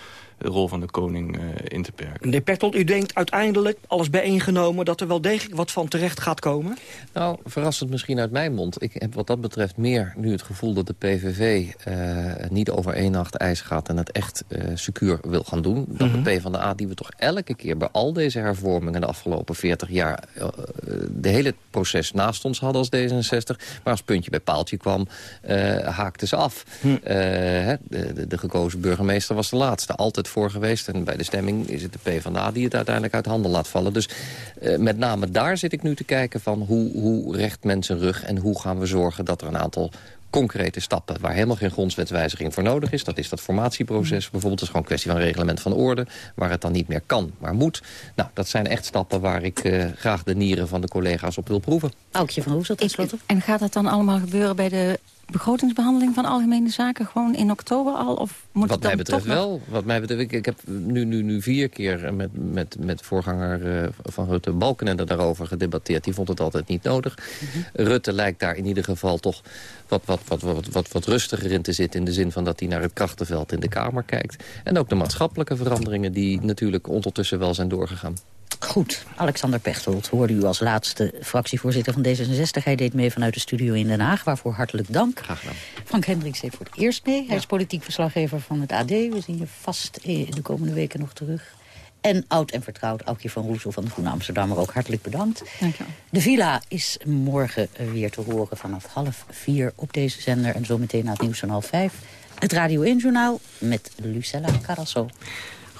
rol van de koning uh, in te perken. Meneer u denkt uiteindelijk, alles bijeengenomen... dat er wel degelijk wat van terecht gaat komen? Nou, verrassend misschien uit mijn mond. Ik heb wat dat betreft meer nu het gevoel dat de PVV uh, niet over één nacht ijs gaat... en het echt uh, secuur wil gaan doen. Dat mm -hmm. de PvdA, die we toch elke keer bij al deze hervormingen... de afgelopen 40 jaar de hele proces naast ons hadden als D66... maar als puntje bij paaltje kwam, haakte ze af. Hm. de, de, de gekozen burgemeester was de laatste. Altijd voor geweest. En bij de stemming is het de PvdA die het uiteindelijk uit handen laat vallen. Dus uh, met name daar zit ik nu te kijken van hoe, hoe recht mensen rug... en hoe gaan we zorgen dat er een aantal concrete stappen... waar helemaal geen grondwetswijziging voor nodig is. Dat is dat formatieproces. Bijvoorbeeld is gewoon een kwestie van reglement van orde... waar het dan niet meer kan, maar moet. Nou, dat zijn echt stappen waar ik uh, graag de nieren van de collega's op wil proeven. Aukje van Hoesel, tenslotte. En gaat dat dan allemaal gebeuren bij de begrotingsbehandeling van algemene zaken gewoon in oktober al? Of moet wat het mij betreft nog... wel. Wat mij betreft, ik, ik heb nu, nu, nu vier keer met, met, met voorganger uh, van Rutte Balkenende daarover gedebatteerd. Die vond het altijd niet nodig. Mm -hmm. Rutte lijkt daar in ieder geval toch wat, wat, wat, wat, wat, wat rustiger in te zitten... in de zin van dat hij naar het krachtenveld in de Kamer kijkt. En ook de maatschappelijke veranderingen die natuurlijk ondertussen wel zijn doorgegaan. Goed, Alexander Pechtold hoorde u als laatste fractievoorzitter van D66. Hij deed mee vanuit de studio in Den Haag, waarvoor hartelijk dank. Graag gedaan. Frank Hendricks deed voor het eerst mee. Hij is politiek verslaggever van het AD. We zien je vast de komende weken nog terug. En oud en vertrouwd Aukje van Roesel van de Groene Amsterdammer ook hartelijk bedankt. De villa is morgen weer te horen vanaf half vier op deze zender. En zometeen na het nieuws van half vijf. Het Radio 1 Journaal met Lucella Carasso.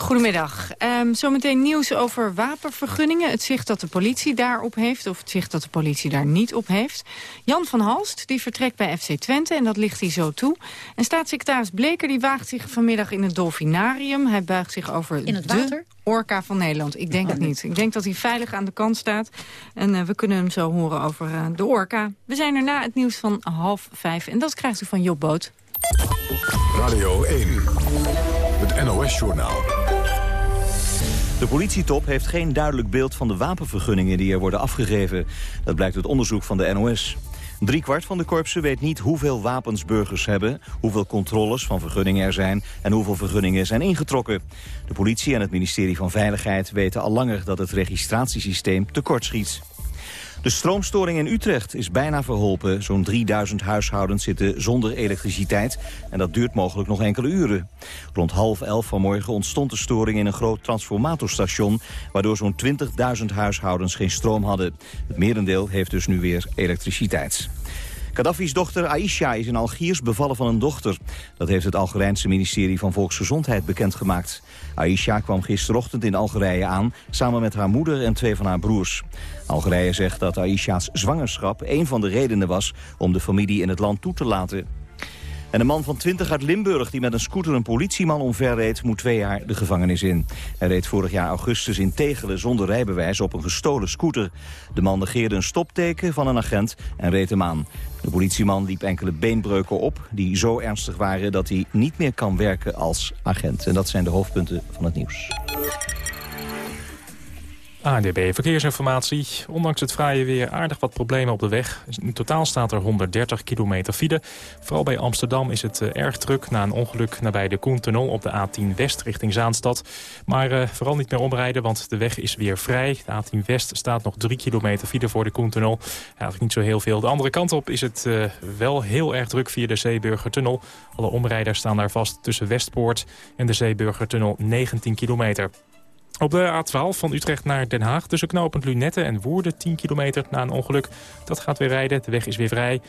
Goedemiddag. Um, zometeen nieuws over wapenvergunningen. Het zicht dat de politie daarop heeft of het zicht dat de politie daar niet op heeft. Jan van Halst die vertrekt bij FC Twente en dat ligt hij zo toe. En staatssecretaris Bleker die waagt zich vanmiddag in het Dolfinarium. Hij buigt zich over in het de water? orka van Nederland. Ik denk het niet. Ik denk dat hij veilig aan de kant staat. En uh, we kunnen hem zo horen over uh, de orka. We zijn er na het nieuws van half vijf. En dat krijgt u van Job Boot. Radio 1. Het NOS-journaal. De politietop heeft geen duidelijk beeld van de wapenvergunningen die er worden afgegeven. Dat blijkt uit onderzoek van de NOS. Driekwart van de korpsen weet niet hoeveel wapens burgers hebben... hoeveel controles van vergunningen er zijn en hoeveel vergunningen zijn ingetrokken. De politie en het ministerie van Veiligheid weten al langer dat het registratiesysteem tekortschiet. De stroomstoring in Utrecht is bijna verholpen. Zo'n 3000 huishoudens zitten zonder elektriciteit en dat duurt mogelijk nog enkele uren. Rond half elf vanmorgen ontstond de storing in een groot transformatorstation... waardoor zo'n 20.000 huishoudens geen stroom hadden. Het merendeel heeft dus nu weer elektriciteit. Gaddafi's dochter Aisha is in Algiers bevallen van een dochter. Dat heeft het Algerijnse ministerie van Volksgezondheid bekendgemaakt. Aisha kwam gisterochtend in Algerije aan, samen met haar moeder en twee van haar broers. Algerije zegt dat Aisha's zwangerschap een van de redenen was om de familie in het land toe te laten. En een man van 20 uit Limburg die met een scooter een politieman omverreed... moet twee jaar de gevangenis in. Hij reed vorig jaar augustus in Tegelen zonder rijbewijs op een gestolen scooter. De man negeerde een stopteken van een agent en reed hem aan. De politieman liep enkele beenbreuken op die zo ernstig waren... dat hij niet meer kan werken als agent. En dat zijn de hoofdpunten van het nieuws. ANDB Verkeersinformatie. Ondanks het fraaie weer aardig wat problemen op de weg. In totaal staat er 130 kilometer file. Vooral bij Amsterdam is het uh, erg druk na een ongeluk nabij de Koentunnel op de A10 West richting Zaanstad. Maar uh, vooral niet meer omrijden, want de weg is weer vrij. De A10 West staat nog 3 kilometer file voor de Koentunnel. Eigenlijk niet zo heel veel. De andere kant op is het uh, wel heel erg druk via de Zeeburgertunnel. Alle omrijders staan daar vast tussen Westpoort en de Zeeburgertunnel 19 kilometer. Op de A12 van Utrecht naar Den Haag tussen knooppunt Lunette en Woerden 10 kilometer na een ongeluk. Dat gaat weer rijden, de weg is weer vrij.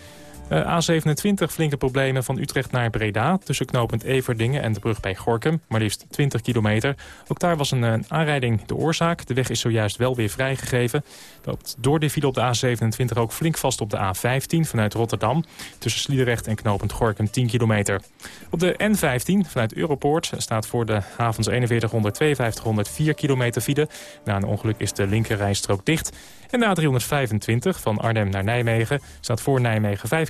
Uh, A27 flinke problemen van Utrecht naar Breda... tussen knooppunt Everdingen en de brug bij Gorkum. Maar liefst 20 kilometer. Ook daar was een, een aanrijding de oorzaak. De weg is zojuist wel weer vrijgegeven. Loopt door de file op de A27 ook flink vast op de A15 vanuit Rotterdam. Tussen Sliedrecht en knooppunt Gorkum 10 kilometer. Op de N15 vanuit Europoort staat voor de havens 41, 152, 104 kilometer file. Na een ongeluk is de linkerrijstrook dicht... En de A325 van Arnhem naar Nijmegen staat voor Nijmegen 5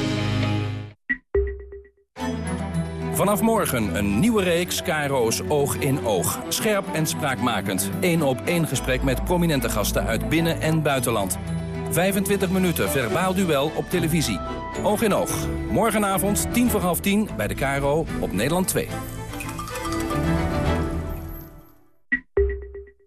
Vanaf morgen een nieuwe reeks KRO's Oog in Oog. Scherp en spraakmakend. Eén op één gesprek met prominente gasten uit binnen- en buitenland. 25 minuten verbaal duel op televisie. Oog in oog. Morgenavond, tien voor half tien, bij de KRO op Nederland 2.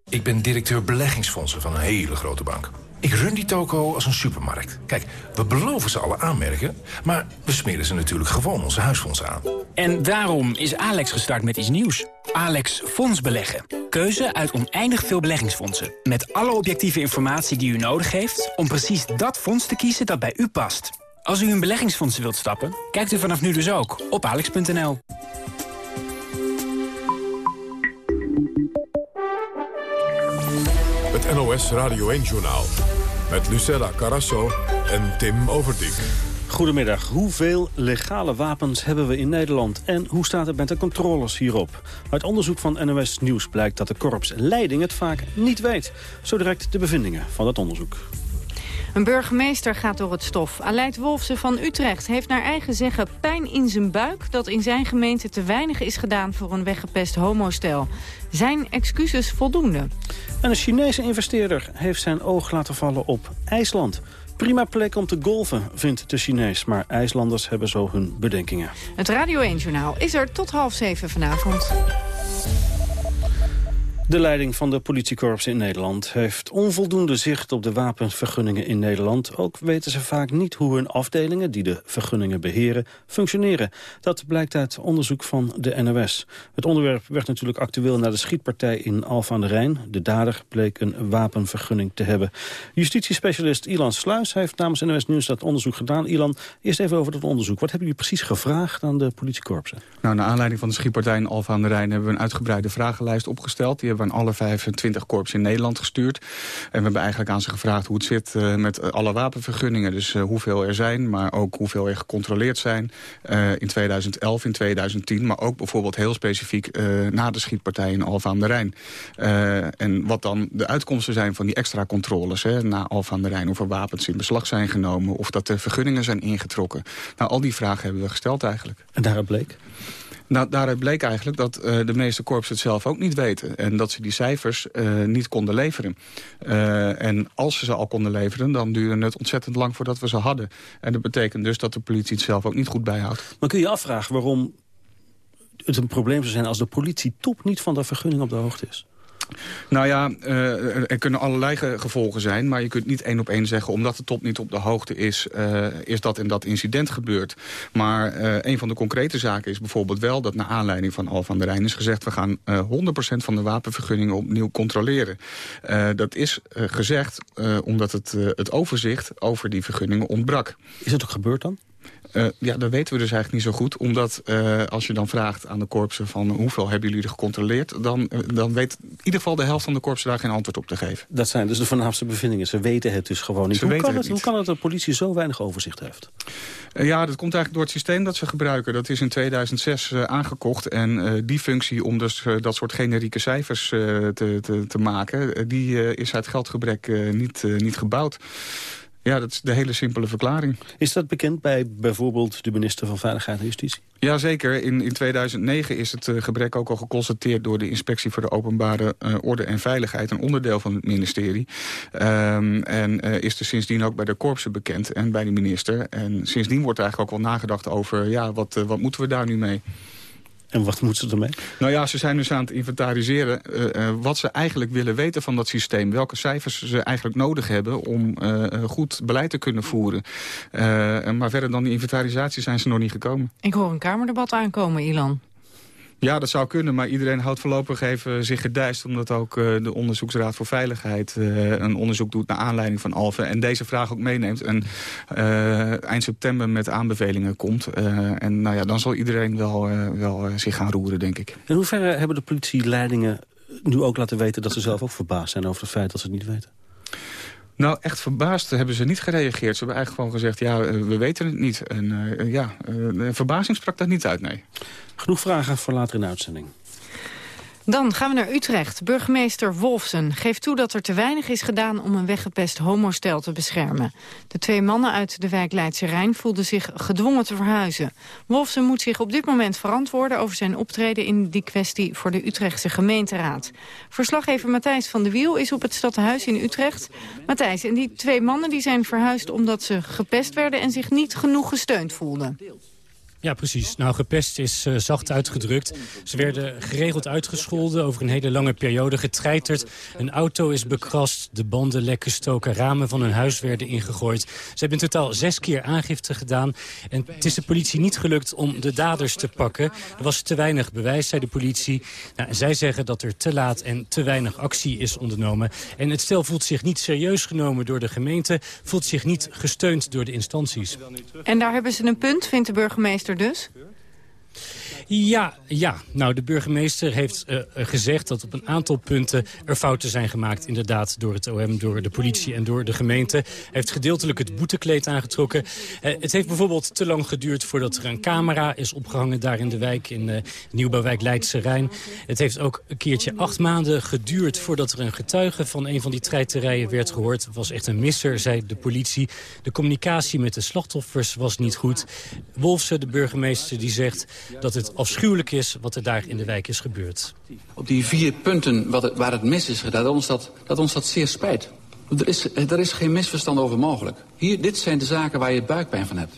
Ik ben directeur beleggingsfondsen van een hele grote bank. Ik run die toko als een supermarkt. Kijk, we beloven ze alle aanmerken, maar we smeren ze natuurlijk gewoon onze huisfondsen aan. En daarom is Alex gestart met iets nieuws. Alex Fonds Beleggen. Keuze uit oneindig veel beleggingsfondsen. Met alle objectieve informatie die u nodig heeft... om precies dat fonds te kiezen dat bij u past. Als u in beleggingsfondsen wilt stappen, kijkt u vanaf nu dus ook op alex.nl. Het NOS Radio 1-journaal. Met Lucella Carasso en Tim Overdijk. Goedemiddag. Hoeveel legale wapens hebben we in Nederland? En hoe staat het met de controles hierop? Uit onderzoek van NOS Nieuws blijkt dat de korpsleiding het vaak niet weet. Zo direct de bevindingen van dat onderzoek. Een burgemeester gaat door het stof. Aleid Wolfsen van Utrecht heeft naar eigen zeggen pijn in zijn buik... dat in zijn gemeente te weinig is gedaan voor een weggepest homostel. Zijn excuses voldoende? En een Chinese investeerder heeft zijn oog laten vallen op IJsland. Prima plek om te golven, vindt de Chinees. Maar IJslanders hebben zo hun bedenkingen. Het Radio 1-journaal is er tot half zeven vanavond. De leiding van de politiekorps in Nederland heeft onvoldoende zicht op de wapenvergunningen in Nederland. Ook weten ze vaak niet hoe hun afdelingen, die de vergunningen beheren, functioneren. Dat blijkt uit onderzoek van de NOS. Het onderwerp werd natuurlijk actueel na de schietpartij in Alphen aan de Rijn. De dader bleek een wapenvergunning te hebben. Justitiespecialist Ilan Sluis heeft namens NOS Nieuws dat onderzoek gedaan. Ilan, eerst even over dat onderzoek. Wat hebben jullie precies gevraagd aan de politiekorpsen? Nou, naar aanleiding van de schietpartij in Alphen aan de Rijn hebben we een uitgebreide vragenlijst opgesteld. Die hebben aan alle 25 korps in Nederland gestuurd. En we hebben eigenlijk aan ze gevraagd hoe het zit uh, met alle wapenvergunningen. Dus uh, hoeveel er zijn, maar ook hoeveel er gecontroleerd zijn uh, in 2011, in 2010. Maar ook bijvoorbeeld heel specifiek na de schietpartij in Alphen aan de Rijn. en wat dan de uitkomsten zijn van die extra controles hè, na Alphen aan de Rijn. Of er wapens in beslag zijn genomen, of dat er vergunningen zijn ingetrokken. Nou, al die vragen hebben we gesteld eigenlijk. En daaruit bleek? Nou, daaruit bleek eigenlijk dat uh, de meeste korps het zelf ook niet weten. En dat ze die cijfers uh, niet konden leveren. Uh, en als ze ze al konden leveren, dan duurde het ontzettend lang voordat we ze hadden. En dat betekent dus dat de politie het zelf ook niet goed bijhoudt. Maar kun je afvragen waarom het een probleem zou zijn... als de politie top niet van de vergunning op de hoogte is? Nou ja, uh, er kunnen allerlei gevolgen zijn. Maar je kunt niet één op één zeggen... omdat de top niet op de hoogte is, uh, is dat en dat incident gebeurd. Maar uh, een van de concrete zaken is bijvoorbeeld wel... dat naar aanleiding van Al van der Rijn is gezegd... we gaan 100% van de wapenvergunningen opnieuw controleren. dat is gezegd omdat het, het overzicht over die vergunningen ontbrak. Is het ook gebeurd dan? Uh, ja, dat weten we dus eigenlijk niet zo goed. Omdat uh, als je dan vraagt aan de korpsen van hoeveel hebben jullie er gecontroleerd... dan, uh, dan weet in ieder geval de helft van de korpsen daar geen antwoord op te geven. Dat zijn dus de voornaamste bevindingen. Ze weten het dus gewoon niet. Ze hoe, kan het, het, hoe kan het dat de politie zo weinig overzicht heeft? ja, dat komt eigenlijk door het systeem dat ze gebruiken. Dat is in 2006 aangekocht. En die functie om dus dat soort generieke cijfers te, te, te, maken... die is uit geldgebrek niet, niet gebouwd. Ja, dat is de hele simpele verklaring. Is dat bekend bij bijvoorbeeld de minister van Veiligheid en Justitie? Jazeker. In, in 2009 is het uh, gebrek ook al geconstateerd... door de Inspectie voor de Openbare uh, Orde en Veiligheid... een onderdeel van het ministerie. Um, en uh, is er sindsdien ook bij de korpsen bekend en bij de minister. En sindsdien wordt er eigenlijk ook wel nagedacht over... ja, wat, wat moeten we daar nu mee? En wat moeten ze ermee? Nou ja, ze zijn dus aan het inventariseren uh, uh, wat ze eigenlijk willen weten van dat systeem. Welke cijfers ze eigenlijk nodig hebben om uh, goed beleid te kunnen voeren. maar verder dan die inventarisatie zijn ze nog niet gekomen. Ik hoor een Kamerdebat aankomen, Ilan. Ja, dat zou kunnen, maar iedereen houdt voorlopig even zich gedijst... omdat ook uh, de Onderzoeksraad voor Veiligheid uh, een onderzoek doet... naar aanleiding van Alphen en deze vraag ook meeneemt... en uh, eind september met aanbevelingen komt. en nou ja, dan zal iedereen wel, wel zich gaan roeren, denk ik. In hoeverre hebben de politieleidingen nu ook laten weten... dat ze zelf ook verbaasd zijn over het feit dat ze het niet weten? Nou, echt verbaasd hebben ze niet gereageerd. Ze hebben eigenlijk gewoon gezegd, ja, we weten het niet. En uh, ja, uh, verbazing sprak daar niet uit, nee. Genoeg vragen voor later in de uitzending. Dan gaan we naar Utrecht. Burgemeester Wolfsen geeft toe dat er te weinig is gedaan om een weggepest homostel te beschermen. De twee mannen uit de wijk Leidse Rijn voelden zich gedwongen te verhuizen. Wolfsen moet zich op dit moment verantwoorden over zijn optreden in die kwestie voor de Utrechtse gemeenteraad. Verslaggever Matthijs van de Wiel is op het stadhuis in Utrecht. Matthijs, en die twee mannen die zijn verhuisd omdat ze gepest werden en zich niet genoeg gesteund voelden. Ja, precies. Nou, gepest is uh, zacht uitgedrukt. Ze werden geregeld uitgescholden, over een hele lange periode getreiterd. Een auto is bekrast, de banden lek gestoken, ramen van hun huis werden ingegooid. Ze hebben in totaal zes keer aangifte gedaan. En het is de politie niet gelukt om de daders te pakken. Er was te weinig bewijs, zei de politie. Nou, zij zeggen dat er te laat en te weinig actie is ondernomen. En het stel voelt zich niet serieus genomen door de gemeente... voelt zich niet gesteund door de instanties. En daar hebben ze een punt, vindt de burgemeester dus? Ja, ja. Nou, de burgemeester heeft uh, gezegd dat op een aantal punten er fouten zijn gemaakt. Inderdaad, door het OM, door de politie en door de gemeente. Hij heeft gedeeltelijk het boetekleed aangetrokken. Uh, het heeft bijvoorbeeld te lang geduurd voordat er een camera is opgehangen daar in de wijk, in Nieuwbouwwijk Leidse Rijn. Het heeft ook een keertje acht maanden geduurd voordat er een getuige van een van die treiterijen werd gehoord. Het was echt een misser, zei de politie. De communicatie met de slachtoffers was niet goed. Wolfse, de burgemeester, die zegt dat het afschuwelijk is wat er daar in de wijk is gebeurd. Op die vier punten wat waar het mis is gedaan, dat ons dat, dat ons dat zeer spijt. Er is, er is geen misverstand over mogelijk. Hier, dit zijn de zaken waar je buikpijn van hebt.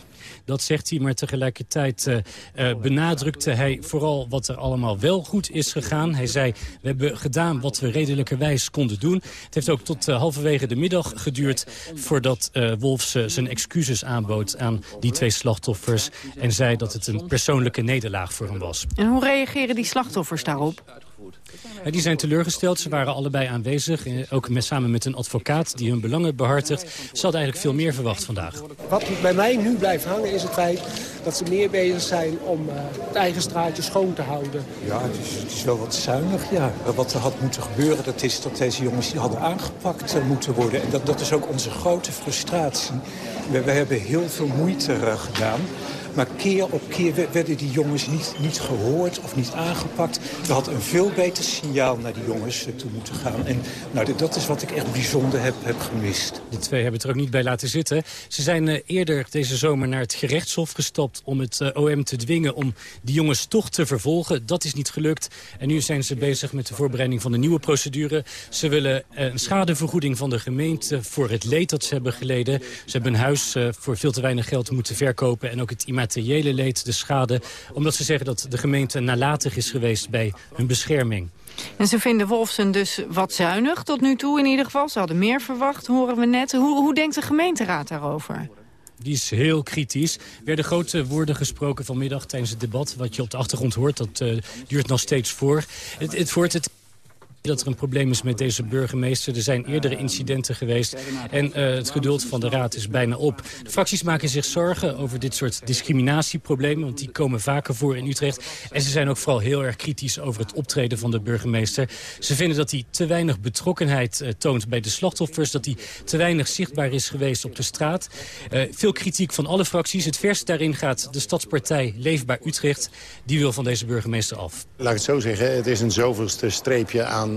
Dat zegt hij, maar tegelijkertijd uh, uh, benadrukte hij vooral wat er allemaal wel goed is gegaan. Hij zei, we hebben gedaan wat we redelijkerwijs konden doen. Het heeft ook tot uh, halverwege de middag geduurd voordat Wolfs zijn excuses aanbood aan die twee slachtoffers. En zei dat het een persoonlijke nederlaag voor hem was. En hoe reageren die slachtoffers daarop? Die zijn teleurgesteld. Ze waren allebei aanwezig. Ook met, samen met een advocaat die hun belangen behartigt. Ze hadden eigenlijk veel meer verwacht vandaag. Wat bij mij nu blijft hangen is het feit dat ze meer bezig zijn om uh, het eigen straatje schoon te houden. Ja, het is, het is, wel wat zuinig, ja. Wat er had moeten gebeuren, dat is dat deze jongens die hadden aangepakt uh, moeten worden. En dat, dat is ook onze grote frustratie. We, we hebben heel veel moeite uh, gedaan. Maar keer op keer werden die jongens niet, niet gehoord of niet aangepakt. We hadden een veel beter signaal naar die jongens toe moeten gaan. En nou, dat is wat ik echt bijzonder heb, heb gemist. De twee hebben het er ook niet bij laten zitten. Ze zijn uh, eerder deze zomer naar het gerechtshof gestapt... om het uh, OM te dwingen om die jongens toch te vervolgen. Dat is niet gelukt. En nu zijn ze bezig met de voorbereiding van de nieuwe procedure. Ze willen een schadevergoeding van de gemeente voor het leed dat ze hebben geleden. Ze hebben een huis voor veel te weinig geld moeten verkopen... en ook het immateriële leed, de schade. Omdat ze zeggen dat de gemeente nalatig is geweest bij hun bescherming. En ze vinden Wolfsen dus wat zuinig tot nu toe in ieder geval. Ze hadden meer verwacht, horen we net. Hoe, hoe denkt de gemeenteraad daarover? Die is heel kritisch. Er werden grote woorden gesproken vanmiddag tijdens het debat. Wat je op de achtergrond hoort, dat uh, duurt nog steeds voor. Het, het, voort het dat er een probleem is met deze burgemeester. Er zijn eerdere incidenten geweest en uh, het geduld van de raad is bijna op. De fracties maken zich zorgen over dit soort discriminatieproblemen... want die komen vaker voor in Utrecht. En ze zijn ook vooral heel erg kritisch over het optreden van de burgemeester. Ze vinden dat hij te weinig betrokkenheid uh, toont bij de slachtoffers... dat hij te weinig zichtbaar is geweest op de straat. Uh, veel kritiek van alle fracties. Het verst daarin gaat de stadspartij Leefbaar Utrecht. Die wil van deze burgemeester af. Laat ik het zo zeggen, het is een zoveelste streepje aan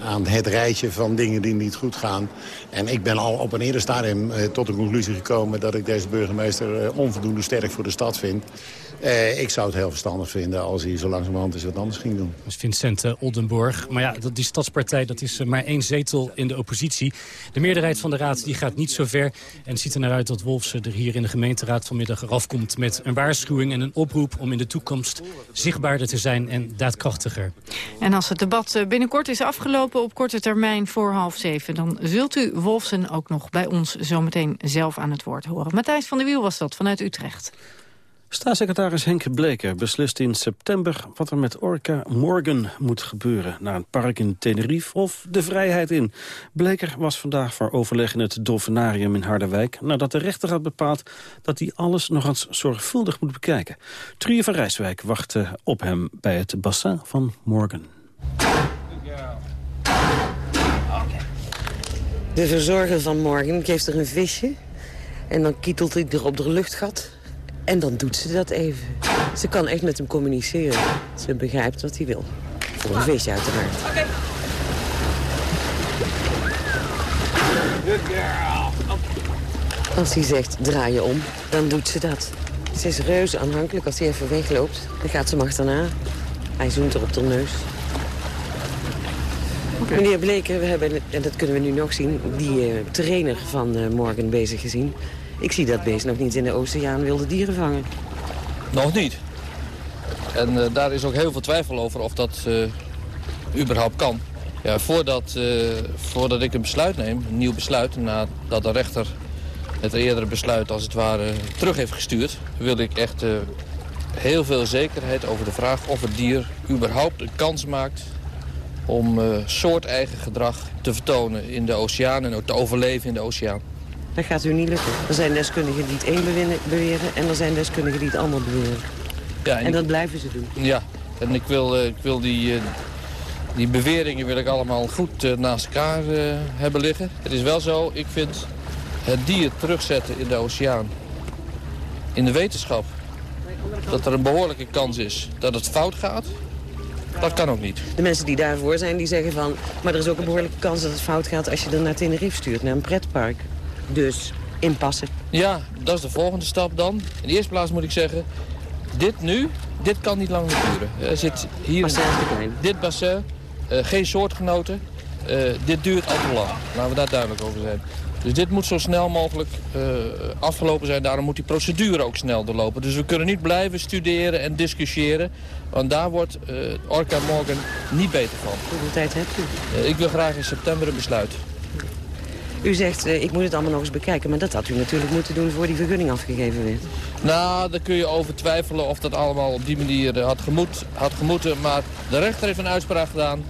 aan het rijtje van dingen die niet goed gaan. En ik ben al op een eerder stadium uh, tot de conclusie gekomen... dat ik deze burgemeester uh, onvoldoende sterk voor de stad vind. Uh, ik zou het heel verstandig vinden als hij zo langzamerhand eens wat anders ging doen. Dat is Vincent uh, Oldenborg. Maar ja, dat, die stadspartij dat is uh, maar één zetel in de oppositie. De meerderheid van de raad die gaat niet zo ver. En het ziet er naar uit dat Wolfsen er hier in de gemeenteraad vanmiddag eraf komt... met een waarschuwing en een oproep om in de toekomst zichtbaarder te zijn en daadkrachtiger. En als het debat binnenkort is afgelopen op korte termijn voor half zeven... dan zult u Wolfsen ook nog bij ons zometeen zelf aan het woord horen. Matthijs van der Wiel was dat vanuit Utrecht. Staatssecretaris Henk Bleker beslist in september wat er met Orca Morgan moet gebeuren. Naar een park in Tenerife of de vrijheid in. Bleker was vandaag voor overleg in het Dolfinarium in Harderwijk... nadat de rechter had bepaald dat hij alles nog eens zorgvuldig moet bekijken. Truie van Rijswijk wachtte op hem bij het bassin van Morgan. De verzorger van Morgan geeft er een visje... en dan kietelt hij er op de luchtgat... En dan doet ze dat even. Ze kan echt met hem communiceren. Ze begrijpt wat hij wil. Voor een visje uiteraard. Oké. Als hij zegt, draai je om, dan doet ze dat. Ze is reuze aanhankelijk. Als hij even wegloopt, dan gaat ze hem achterna. Hij zoent er op de neus. Okay. Meneer Bleker, we hebben, en dat kunnen we nu nog zien... die uh, trainer van uh, Morgan bezig gezien. Ik zie dat beest nog niet in de oceaan wilde dieren vangen. Nog niet. En uh, daar is ook heel veel twijfel over of dat uh, überhaupt kan. Ja, voordat, uh, voordat ik een besluit neem, een nieuw besluit... nadat de rechter het eerdere besluit als het ware terug heeft gestuurd... wil ik echt heel veel zekerheid over de vraag of het dier überhaupt een kans maakt... om soorteigen gedrag te vertonen in de oceaan en ook te overleven in de oceaan. Dat gaat u niet lukken. Er zijn deskundigen die het een beweren en er zijn deskundigen die het ander beweren. Ja, en, dat blijven ze doen? Ja, en ik wil, ik wil die, die beweringen wil ik allemaal goed naast elkaar hebben liggen. Het is wel zo, ik vind het dier terugzetten in de oceaan... in de wetenschap dat er een behoorlijke kans is dat het fout gaat... Dat kan ook niet. De mensen die daarvoor zijn, die zeggen van... maar er is ook een behoorlijke kans dat het fout gaat als je er naar Tenerife stuurt, naar een pretpark. Dus inpassen. Ja, dat is de volgende stap dan. In de eerste plaats moet ik zeggen, dit nu, dit kan niet lang meer duren. Er zit hier bassin dit bassin, uh, geen soortgenoten. Uh, dit duurt al te lang. Laten we daar duidelijk over zijn. Dus dit moet zo snel mogelijk uh, afgelopen zijn. Daarom moet die procedure ook snel doorlopen. Dus we kunnen niet blijven studeren en discussiëren. Want daar wordt uh, Orca Morgan niet beter van. Hoeveel tijd hebt u? Uh, ik wil graag in september een besluit. U zegt, ik moet het allemaal nog eens bekijken. Maar dat had u natuurlijk moeten doen voor die vergunning afgegeven werd. Nou, daar kun je over twijfelen of dat allemaal op die manier had, gemoet, had gemoeten. Maar de rechter heeft een uitspraak gedaan.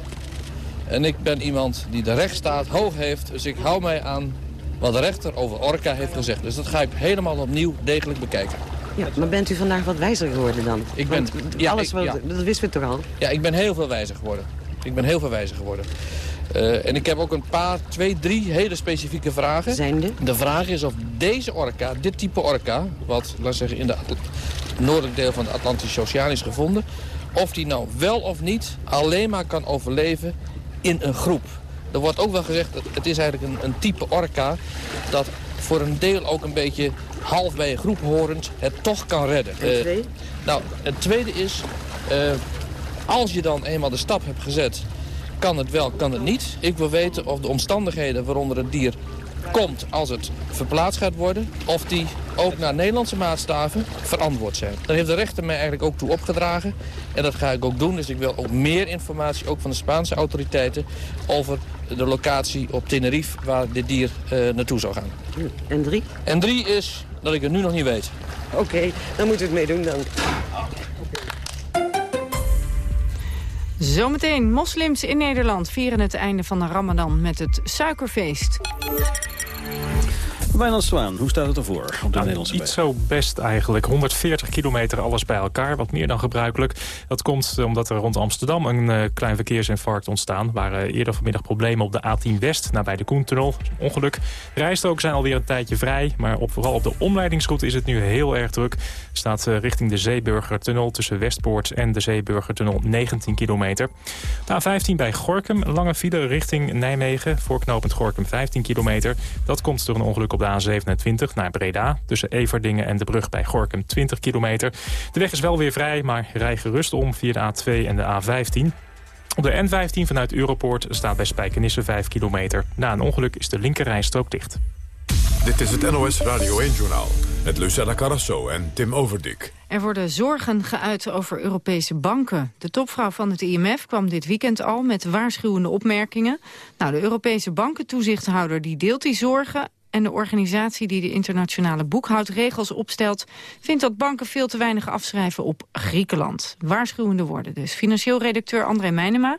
En ik ben iemand die de rechtsstaat hoog heeft. Dus ik hou mij aan wat de rechter over Orca heeft gezegd. Dus dat ga ik helemaal opnieuw degelijk bekijken. Ja, maar bent u vandaag wat wijzer geworden dan? Ik ben, ja, alles wat, dat wisten we toch al? Ja, ik ben heel veel wijzer geworden. Ik ben heel veel wijzer geworden. Uh, en ik heb ook een paar, twee, drie hele specifieke vragen. Zijn de? De vraag is of deze orka, dit type orka... wat, laat zeggen, in het noordelijk deel van de Atlantische Oceaan is gevonden... of die nou wel of niet alleen maar kan overleven in een groep. Er wordt ook wel gezegd, dat het is eigenlijk een, een type orka... dat voor een deel ook een beetje half bij een groep horend het toch kan redden. En twee? Uh, nou, het tweede is, uh, als je dan eenmaal de stap hebt gezet... kan het wel, kan het niet. Ik wil weten of de omstandigheden waaronder het dier komt als het verplaatst gaat worden... of die ook naar Nederlandse maatstaven verantwoord zijn. Daar heeft de rechter mij eigenlijk ook toe opgedragen. En dat ga ik ook doen. Dus ik wil ook meer informatie, ook van de Spaanse autoriteiten... over de locatie op Tenerife waar dit dier uh, naartoe zou gaan. En drie? En drie is dat ik het nu nog niet weet. Oké, okay, dan moeten we het mee doen dan. Zometeen, moslims in Nederland vieren het einde van de ramadan met het suikerfeest. Wijnand Zwaan, hoe staat het ervoor op de nou, Nederlandse Niet zo best eigenlijk. 140 kilometer alles bij elkaar, wat meer dan gebruikelijk. Dat komt omdat er rond Amsterdam een uh, klein verkeersinfarct ontstaan. Er waren eerder vanmiddag problemen op de A10 West, nabij de Koentunnel. Ongeluk. Rijstroken zijn alweer een tijdje vrij, maar op, vooral op de omleidingsroute is het nu heel erg druk. Staat uh, richting de Zeeburgertunnel tussen Westpoort en de Zeeburgertunnel 19 kilometer. De A15 bij Gorkum, lange file richting Nijmegen. Voorknopend Gorkum 15 kilometer. Dat komt door een ongeluk op de A27 naar Breda. Tussen Everdingen en de brug bij Gorkum 20 kilometer. De weg is wel weer vrij, maar rij gerust om via de A2 en de A15. Op de N15 vanuit Europoort staat bij Spijkenisse 5 kilometer. Na een ongeluk is de linkerrijstrook dicht. Dit is het NOS Radio 1-journaal met Lucella Carrasso en Tim Overdik. Er worden zorgen geuit over Europese banken. De topvrouw van het IMF kwam dit weekend al met waarschuwende opmerkingen. Nou, de Europese bankentoezichthouder die deelt die zorgen en de organisatie die de internationale boekhoudregels opstelt... vindt dat banken veel te weinig afschrijven op Griekenland. Waarschuwende woorden dus. Financieel redacteur André Meijnema.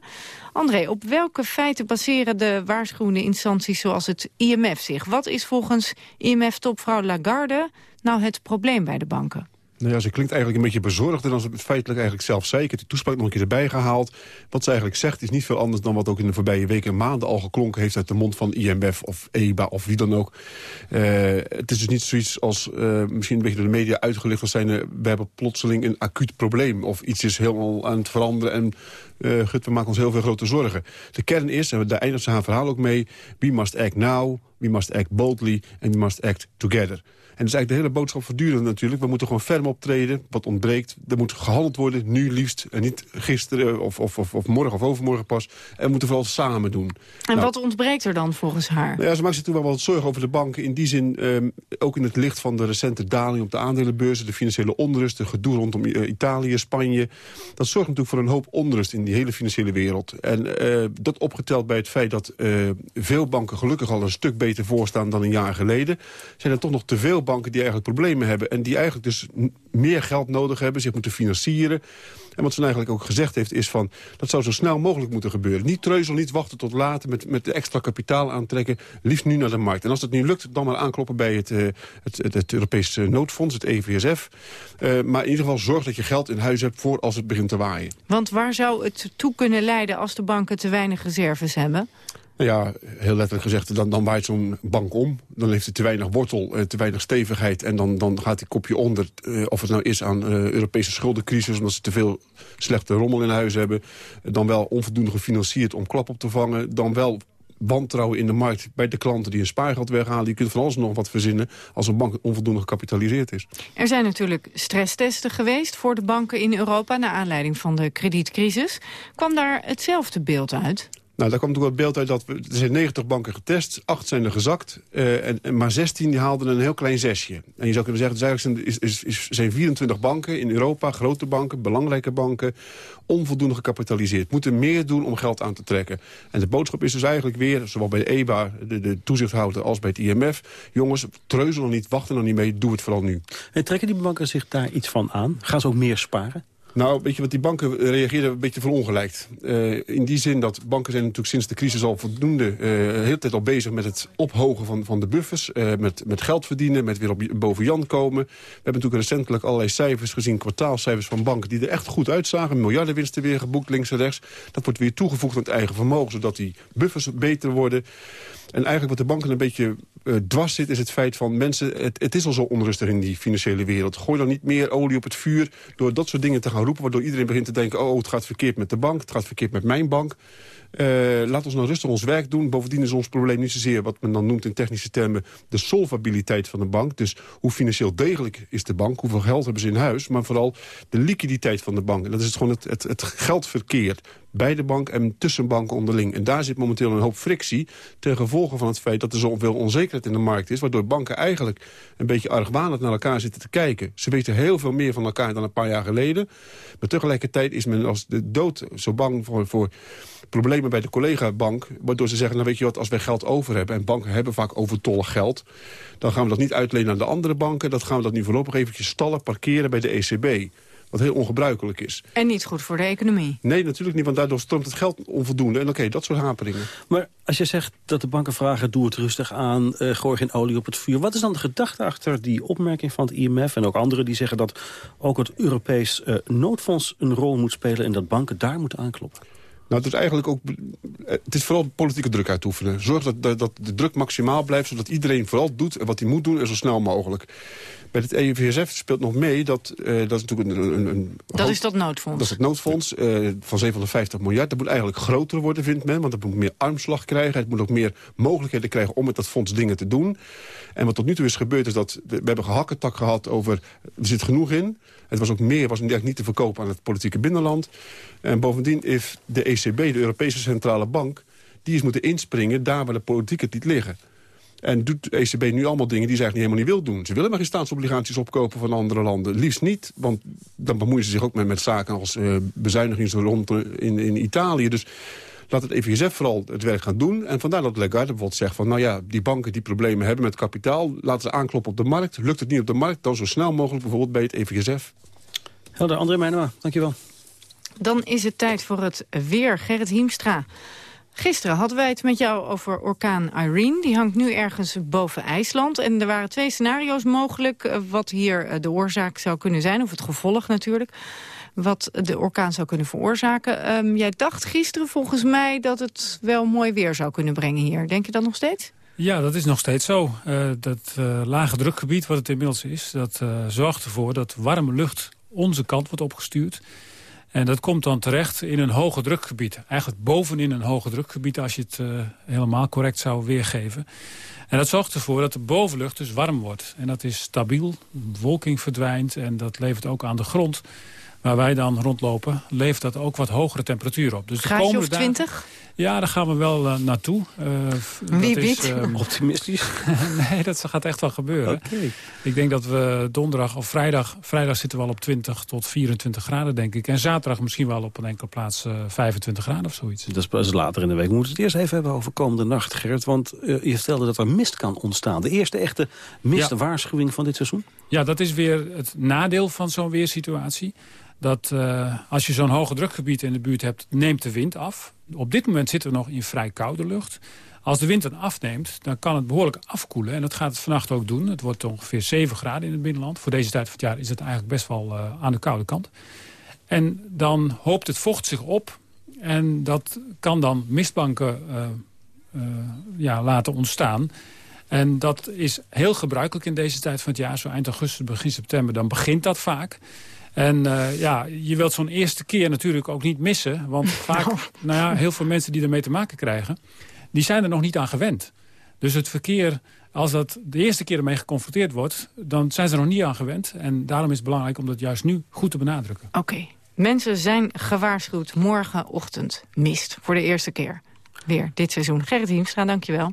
André, op welke feiten baseren de waarschuwende instanties zoals het IMF zich? Wat is volgens IMF-topvrouw Lagarde nou het probleem bij de banken? Nou ja, ze klinkt eigenlijk een beetje bezorgder dan ze het feitelijk eigenlijk zelf heb die toespraak nog een keer erbij gehaald. Wat ze eigenlijk zegt is niet veel anders dan wat ook in de voorbije weken en maanden al geklonken heeft uit de mond van IMF of EBA of wie dan ook. Uh, het is dus niet zoiets als uh, misschien een beetje door de media uitgelicht als zijn we hebben plotseling een acuut probleem of iets is helemaal aan het veranderen en uh, gut, we maken ons heel veel grote zorgen. De kern is, en daar eindigt ze haar verhaal ook mee, we must act now, we must act boldly and we must act together. En dat is eigenlijk de hele boodschap voortdurend natuurlijk. We moeten gewoon ferm optreden. Wat ontbreekt, er moet gehandeld worden. Nu liefst. En niet gisteren of, of, of, of morgen of overmorgen pas. En we moeten vooral samen doen. En nou, wat ontbreekt er dan volgens haar? Nou ja, ze maakt zich toen wel wat zorgen over de banken. In die zin, eh, ook in het licht van de recente daling op de aandelenbeurzen... de financiële onrust, de gedoe rondom uh, Italië, Spanje. Dat zorgt natuurlijk voor een hoop onrust in die hele financiële wereld. En uh, dat opgeteld bij het feit dat veel banken gelukkig al een stuk beter voorstaan dan een jaar geleden... zijn er toch nog te veel banken banken die eigenlijk problemen hebben... en die eigenlijk dus meer geld nodig hebben, zich moeten financieren. En wat ze eigenlijk ook gezegd heeft is van... dat zou zo snel mogelijk moeten gebeuren. Niet treuzel, niet wachten tot later met, met extra kapitaal aantrekken. Liefst nu naar de markt. En als dat nu lukt, dan maar aankloppen bij het, uh, het, het, het Europese noodfonds, het EVSF. Uh, maar in ieder geval zorg dat je geld in huis hebt voor als het begint te waaien. Want waar zou het toe kunnen leiden als de banken te weinig reserves hebben? Ja, heel letterlijk gezegd, dan, dan waait zo'n bank om. Dan heeft het te weinig wortel, eh, te weinig stevigheid. En dan, dan gaat die kopje onder, eh, of het nou is aan uh, Europese schuldencrisis... omdat ze te veel slechte rommel in huis hebben. Dan wel onvoldoende gefinancierd om klap op te vangen. Dan wel wantrouwen in de markt bij de klanten die een spaargeld weghalen. Je kunt van alles nog wat verzinnen als een bank onvoldoende gecapitaliseerd is. Er zijn natuurlijk stresstesten geweest voor de banken in Europa... naar aanleiding van de kredietcrisis. Kwam daar hetzelfde beeld uit? Nou, daar komt ook het beeld uit dat we, er zijn 90 banken getest, 8 zijn er gezakt, uh, en, maar 16 die haalden een heel klein zesje. En je zou kunnen zeggen, dus eigenlijk zijn, is, is, zijn 24 banken in Europa, grote banken, belangrijke banken, onvoldoende gecapitaliseerd. Moeten meer doen om geld aan te trekken. En de boodschap is dus eigenlijk weer, zowel bij de EBA, de, de toezichthouder, als bij het IMF, jongens, treuzel nog niet, wachten nog niet mee, doe het vooral nu. En trekken die banken zich daar iets van aan? Gaan ze ook meer sparen? Nou, weet je wat, die banken reageerden een beetje verongelijkt. Uh, in die zin dat banken zijn natuurlijk sinds de crisis al voldoende... Uh, de hele tijd al bezig met het ophogen van, van de buffers. Met, met geld verdienen, met weer op, boven Jan komen. We hebben natuurlijk recentelijk allerlei cijfers gezien... kwartaalcijfers van banken die er echt goed uitzagen. Miljardenwinsten weer geboekt links en rechts. Dat wordt weer toegevoegd aan het eigen vermogen... zodat die buffers beter worden. En eigenlijk wat de banken een beetje uh, dwars zit... is het feit van mensen, het, het, is al zo onrustig in die financiële wereld. Gooi dan niet meer olie op het vuur door dat soort dingen te gaan roepen... waardoor iedereen begint te denken... oh, het gaat verkeerd met de bank, het gaat verkeerd met mijn bank. Uh, laat ons nou rustig ons werk doen. Bovendien is ons probleem niet zozeer wat men dan noemt in technische termen... de solvabiliteit van de bank. Dus hoe financieel degelijk is de bank, hoeveel geld hebben ze in huis... maar vooral de liquiditeit van de bank. En dat is gewoon het, het, het geldverkeer bij de bank en tussen banken onderling. En daar zit momenteel een hoop frictie ten gevolge van het feit dat er zoveel onzekerheid in de markt is... waardoor banken eigenlijk een beetje argwanend naar elkaar zitten te kijken. Ze weten heel veel meer van elkaar dan een paar jaar geleden. Maar tegelijkertijd is men als de dood zo bang voor, voor problemen bij de collega-bank... waardoor ze zeggen, nou weet je wat, als wij geld over hebben... en banken hebben vaak overtollig geld... dan gaan we dat niet uitlenen aan de andere banken. Dat gaan we dat nu voorlopig eventjes stallen, parkeren bij de ECB... Wat heel ongebruikelijk is. En niet goed voor de economie? Nee, natuurlijk niet, want daardoor stroomt het geld onvoldoende. En oké, dat soort haperingen. Maar als je zegt dat de banken vragen, doe het rustig aan... Uh, gooi geen olie op het vuur. Wat is dan de gedachte achter die opmerking van het IMF... en ook anderen die zeggen dat ook het Europees uh, noodfonds een rol moet spelen... en dat banken daar moeten aankloppen? Nou, het is eigenlijk ook. Het is vooral politieke druk uitoefenen. Zorg dat, dat de druk maximaal blijft, zodat iedereen vooral doet wat hij moet doen en zo snel mogelijk. Bij het EUVSF speelt nog mee dat, uh, dat is natuurlijk een... een, een dat is dat noodfonds? Dat is het noodfonds uh, van 750 miljard. Dat moet eigenlijk groter worden, vindt men, want het moet meer armslag krijgen. Het moet ook meer mogelijkheden krijgen om met dat fonds dingen te doen. En wat tot nu toe is gebeurd is dat we, hebben gehakketak gehad over... er zit genoeg in. Het was ook meer, was eigenlijk niet te verkopen aan het politieke binnenland. En bovendien heeft de ECB, de Europese Centrale Bank... die is moeten inspringen daar waar de politiek het liggen. En doet de ECB nu allemaal dingen die ze eigenlijk helemaal niet wil doen. Ze willen maar geen staatsobligaties opkopen van andere landen. Liefst niet, want dan bemoeien ze zich ook met, met zaken als uh, bezuinigingen rond in, in Italië. Dus laat het EVSF vooral het werk gaan doen. En vandaar dat Lagarde bijvoorbeeld zegt van... nou ja, die banken die problemen hebben met kapitaal... laten ze aankloppen op de markt. Lukt het niet op de markt, dan zo snel mogelijk bijvoorbeeld bij het EVSF. Helder, André Meijnema, dankjewel. Dan is het tijd voor het weer. Gerrit Hiemstra. Gisteren hadden wij het met jou over orkaan Irene. Die hangt nu ergens boven IJsland. En er waren twee scenario's mogelijk... Eh, wat hier eh, de oorzaak zou kunnen zijn, of het gevolg natuurlijk wat de orkaan zou kunnen veroorzaken. Um, jij dacht gisteren volgens mij dat het wel mooi weer zou kunnen brengen hier. Denk je dat nog steeds? Ja, dat is nog steeds zo. Uh, dat lage drukgebied, wat het inmiddels is... dat zorgt ervoor dat warme lucht onze kant wordt opgestuurd. En dat komt dan terecht in een hoge drukgebied. Eigenlijk bovenin een hoge drukgebied als je het uh, helemaal correct zou weergeven. En dat zorgt ervoor dat de bovenlucht dus warm wordt. En dat is stabiel, bewolking verdwijnt en dat levert ook aan de grond waar wij dan rondlopen... levert dat ook wat hogere temperatuur op. Dus de Graadje komende of 20? Ja, daar gaan we wel uh, naartoe. Uh, Wie weet. Um, Optimistisch? nee, dat gaat echt wel gebeuren. Okay. Ik denk dat we donderdag of vrijdag... Vrijdag zitten we al op 20 tot 24 graden, denk ik. En zaterdag misschien wel op een enkele plaats uh, 25 graden of zoiets. Dat is pas later in de week. We moeten het eerst even hebben over komende nacht, Gerrit. Want je vertelde dat er mist kan ontstaan. De eerste echte mistwaarschuwing ja. van dit seizoen? Ja, dat is weer het nadeel van zo'n weersituatie dat uh, als je zo'n hoge drukgebied in de buurt hebt, neemt de wind af. Op dit moment zitten we nog in vrij koude lucht. Als de wind dan afneemt, dan kan het behoorlijk afkoelen. En dat gaat het vannacht ook doen. Het wordt ongeveer 7 graden in het binnenland. Voor deze tijd van het jaar is het eigenlijk best wel uh, aan de koude kant. En dan hoopt het vocht zich op. En dat kan dan mistbanken uh, ja, laten ontstaan. En dat is heel gebruikelijk in deze tijd van het jaar. Zo eind augustus, begin september, dan begint dat vaak. En uh, ja, je wilt zo'n eerste keer natuurlijk ook niet missen. Want vaak, nou ja, heel veel mensen die ermee te maken krijgen... die zijn er nog niet aan gewend. Dus het verkeer, als dat de eerste keer ermee geconfronteerd wordt... dan zijn ze er nog niet aan gewend. En daarom is het belangrijk om dat juist nu goed te benadrukken. Oké. Okay. Mensen zijn gewaarschuwd morgenochtend mist voor de eerste keer. Weer dit seizoen. Gerrit Hiemstra, dankjewel.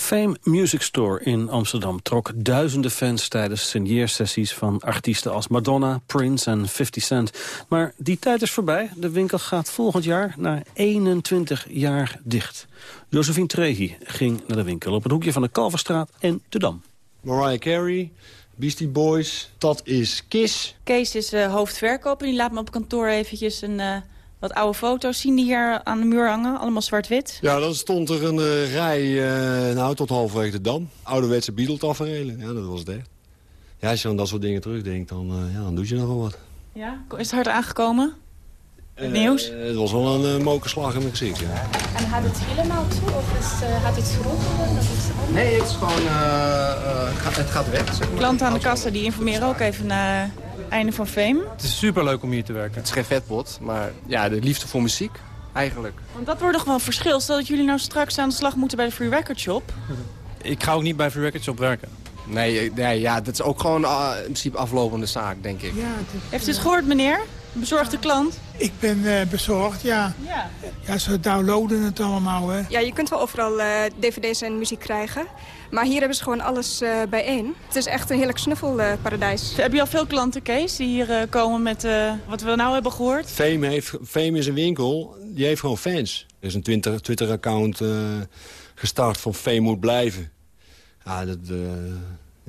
Fame Music Store in Amsterdam trok duizenden fans tijdens signeersessies van artiesten als Madonna, Prince en 50 Cent. Maar die tijd is voorbij. De winkel gaat volgend jaar na 21 jaar dicht. Josephine Trehi ging naar de winkel op het hoekje van de Kalverstraat en de Dam. Mariah Carey, Beastie Boys, dat is Kiss. Kees is uh, hoofdverkoper, die laat me op kantoor eventjes een... Uh wat oude foto's zien die hier aan de muur hangen. Allemaal zwart-wit. Ja, dan stond er een uh, rij uh, nou, tot halverwege de Dam. Ouderwetse Beatle-taferelen. Ja, dat was het echt. Ja, als je aan dat soort dingen terugdenkt, dan, uh, ja, dan doe je nog wel wat. Ja? Is het hard aangekomen? Het nieuws? het was wel een uh, mokerslag in mijn gezicht, ja. En gaat het helemaal toe of is, gaat het groter? Nee, het is gewoon... Gaat, het gaat weg. Zeg maar. Klanten aan de kassa die informeren ook even naar einde van Fame. Het is superleuk om hier te werken. Het is geen vetbot, maar ja, de liefde voor muziek eigenlijk. Want dat wordt nog wel een verschil. Stel dat jullie nou straks aan de slag moeten bij de Free Record Shop. Ik ga ook niet bij Free Record Shop werken. Nee, nee ja, dat is ook gewoon uh, in principe aflopende zaak, denk ik. Ja, het... Heeft u het gehoord, meneer? Een bezorgde klant? Ik ben uh, bezorgd, ja. ja. Ja, ze downloaden het allemaal, hè. Ja, je kunt wel overal uh, dvd's en muziek krijgen. Maar hier hebben ze gewoon alles uh, bijeen. Het is echt een heerlijk snuffelparadijs. Heb je al veel klanten, Kees, die hier uh, komen met uh, wat we nou hebben gehoord? Fame, heeft, Fame is een winkel, die heeft gewoon fans. Er is een Twitter-account gestart van Fame moet blijven. Ja, dat,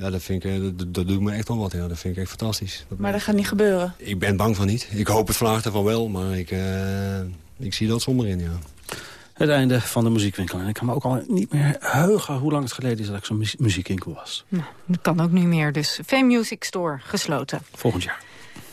ja, dat, vind ik, dat, dat doet me echt wel wat. Ja. Dat vind ik echt fantastisch. Dat maar dat gaat niet gebeuren? Ik ben bang van niet. Ik hoop het vandaag ervan wel, maar ik, ik zie dat somber in, ja. Het einde van de muziekwinkel. En ik kan me ook al niet meer heugen hoe lang het geleden is dat ik zo'n muziekwinkel was. Nou, dat kan ook niet meer. Dus Fame Music Store gesloten. Volgend jaar.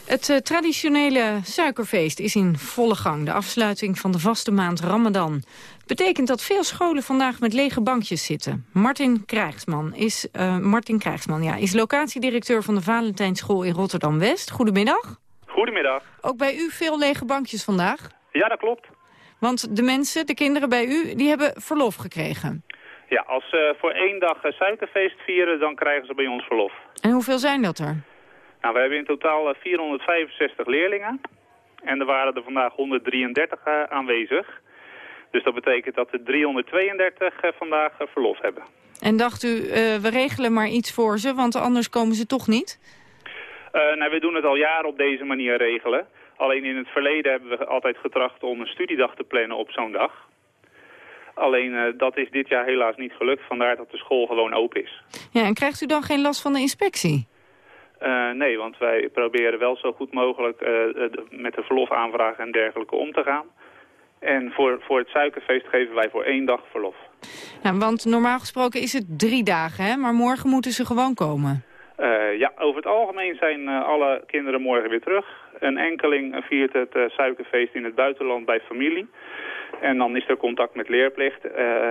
Het uh, traditionele suikerfeest is in volle gang. De afsluiting van de vaste maand Ramadan. Betekent dat veel scholen vandaag met lege bankjes zitten. Martin Krijgsman is, uh, Martin Krijgsman, ja, is locatiedirecteur van de Valentijnschool in Rotterdam-West. Goedemiddag. Goedemiddag. Ook bij u veel lege bankjes vandaag? Ja, dat klopt. Want de mensen, de kinderen bij u, die hebben verlof gekregen. Ja, als ze voor één dag suikerfeest vieren, dan krijgen ze bij ons verlof. En hoeveel zijn dat er? Nou, we hebben in totaal 465 leerlingen. En er waren er vandaag 133 aanwezig. Dus dat betekent dat er 332 vandaag verlof hebben. En dacht u, uh, we regelen maar iets voor ze, want anders komen ze toch niet? Uh, nou, we doen het al jaren op deze manier regelen. Alleen in het verleden hebben we altijd getracht om een studiedag te plannen op zo'n dag. Alleen uh, dat is dit jaar helaas niet gelukt, vandaar dat de school gewoon open is. Ja, en krijgt u dan geen last van de inspectie? Uh, nee, want wij proberen wel zo goed mogelijk uh, met de verlofaanvragen en dergelijke om te gaan. En voor, voor het suikerfeest geven wij voor één dag verlof. Ja, want normaal gesproken is het drie dagen, hè? maar morgen moeten ze gewoon komen. Uh, ja, over het algemeen zijn alle kinderen morgen weer terug. Een enkeling viert het uh, suikerfeest in het buitenland bij familie. En dan is er contact met leerplicht.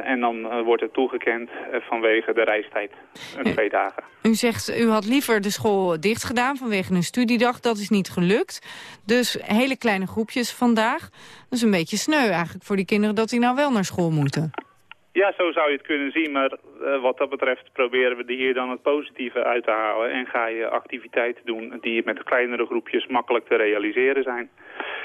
en dan wordt het toegekend vanwege de reistijd. Een twee dagen. U zegt, u had liever de school dicht gedaan vanwege een studiedag. Dat is niet gelukt. Dus hele kleine groepjes vandaag. Dat is een beetje sneu eigenlijk voor die kinderen dat die nou wel naar school moeten. Ja, zo zou je het kunnen zien, maar eh, wat dat betreft proberen we er hier dan het positieve uit te halen. En ga je activiteiten doen die met kleinere groepjes makkelijk te realiseren zijn.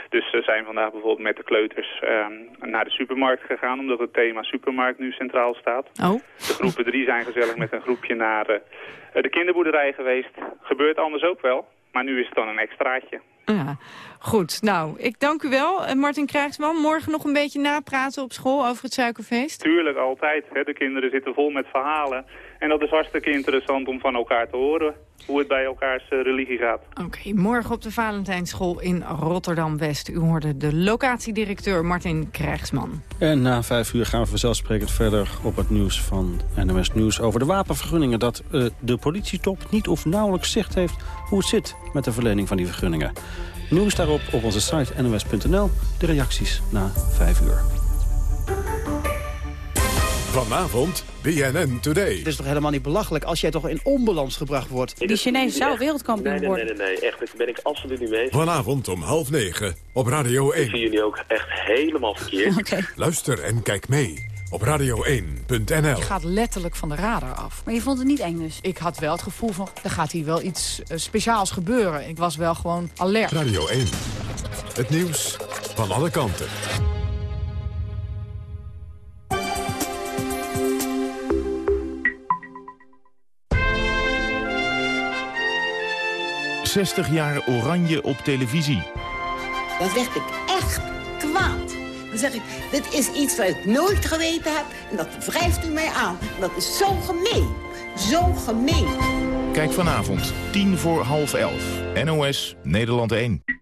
Dus we zijn vandaag bijvoorbeeld met de kleuters ehm, naar de supermarkt gegaan, omdat het thema supermarkt nu centraal staat. Oh. De groepen drie zijn gezellig met een groepje naar eh, de kinderboerderij geweest. Gebeurt anders ook wel, maar nu is het dan een extraatje. Ja, goed. Nou, ik dank u wel, eh, Martin Krijgsman. Morgen nog een beetje napraten op school over het suikerfeest? Tuurlijk, altijd. Hè. De kinderen zitten vol met verhalen. En dat is hartstikke interessant om van elkaar te horen hoe het bij elkaars eh, religie gaat. Oké, morgen op de Valentijnschool in Rotterdam-West. U hoorde de locatiedirecteur Martin Krijgsman. En na vijf uur gaan we vanzelfsprekend verder op het nieuws van NOS Nieuws... over de wapenvergunningen dat uh, de politietop niet of nauwelijks zicht heeft... hoe het zit met de verlening van die vergunningen. Nieuws daarop op onze site nos.nl. De reacties na vijf uur. Vanavond BNN Today. Het is toch helemaal niet belachelijk als jij toch in onbalans gebracht wordt. Die Chinees zou wereldkampioen nee, worden. Nee, nee, nee, echt, daar ben ik absoluut niet mee. Vanavond om half negen op Radio 1. Ik zie jullie ook echt helemaal verkeerd. Okay. Luister en kijk mee op radio1.nl. Je gaat letterlijk van de radar af. Maar je vond het niet eng dus? Ik had wel het gevoel van, er gaat hier wel iets uh, speciaals gebeuren. Ik was wel gewoon alert. Radio 1. Het nieuws van alle kanten. ...60 jaar oranje op televisie. Dan werd ik echt kwaad. Dan zeg ik, dit is iets wat ik nooit geweten heb... en dat wrijft u mij aan. Dat is zo gemeen. Zo gemeen. Kijk vanavond, tien voor half elf. NOS, Nederland 1.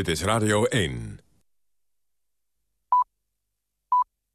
Dit is Radio 1.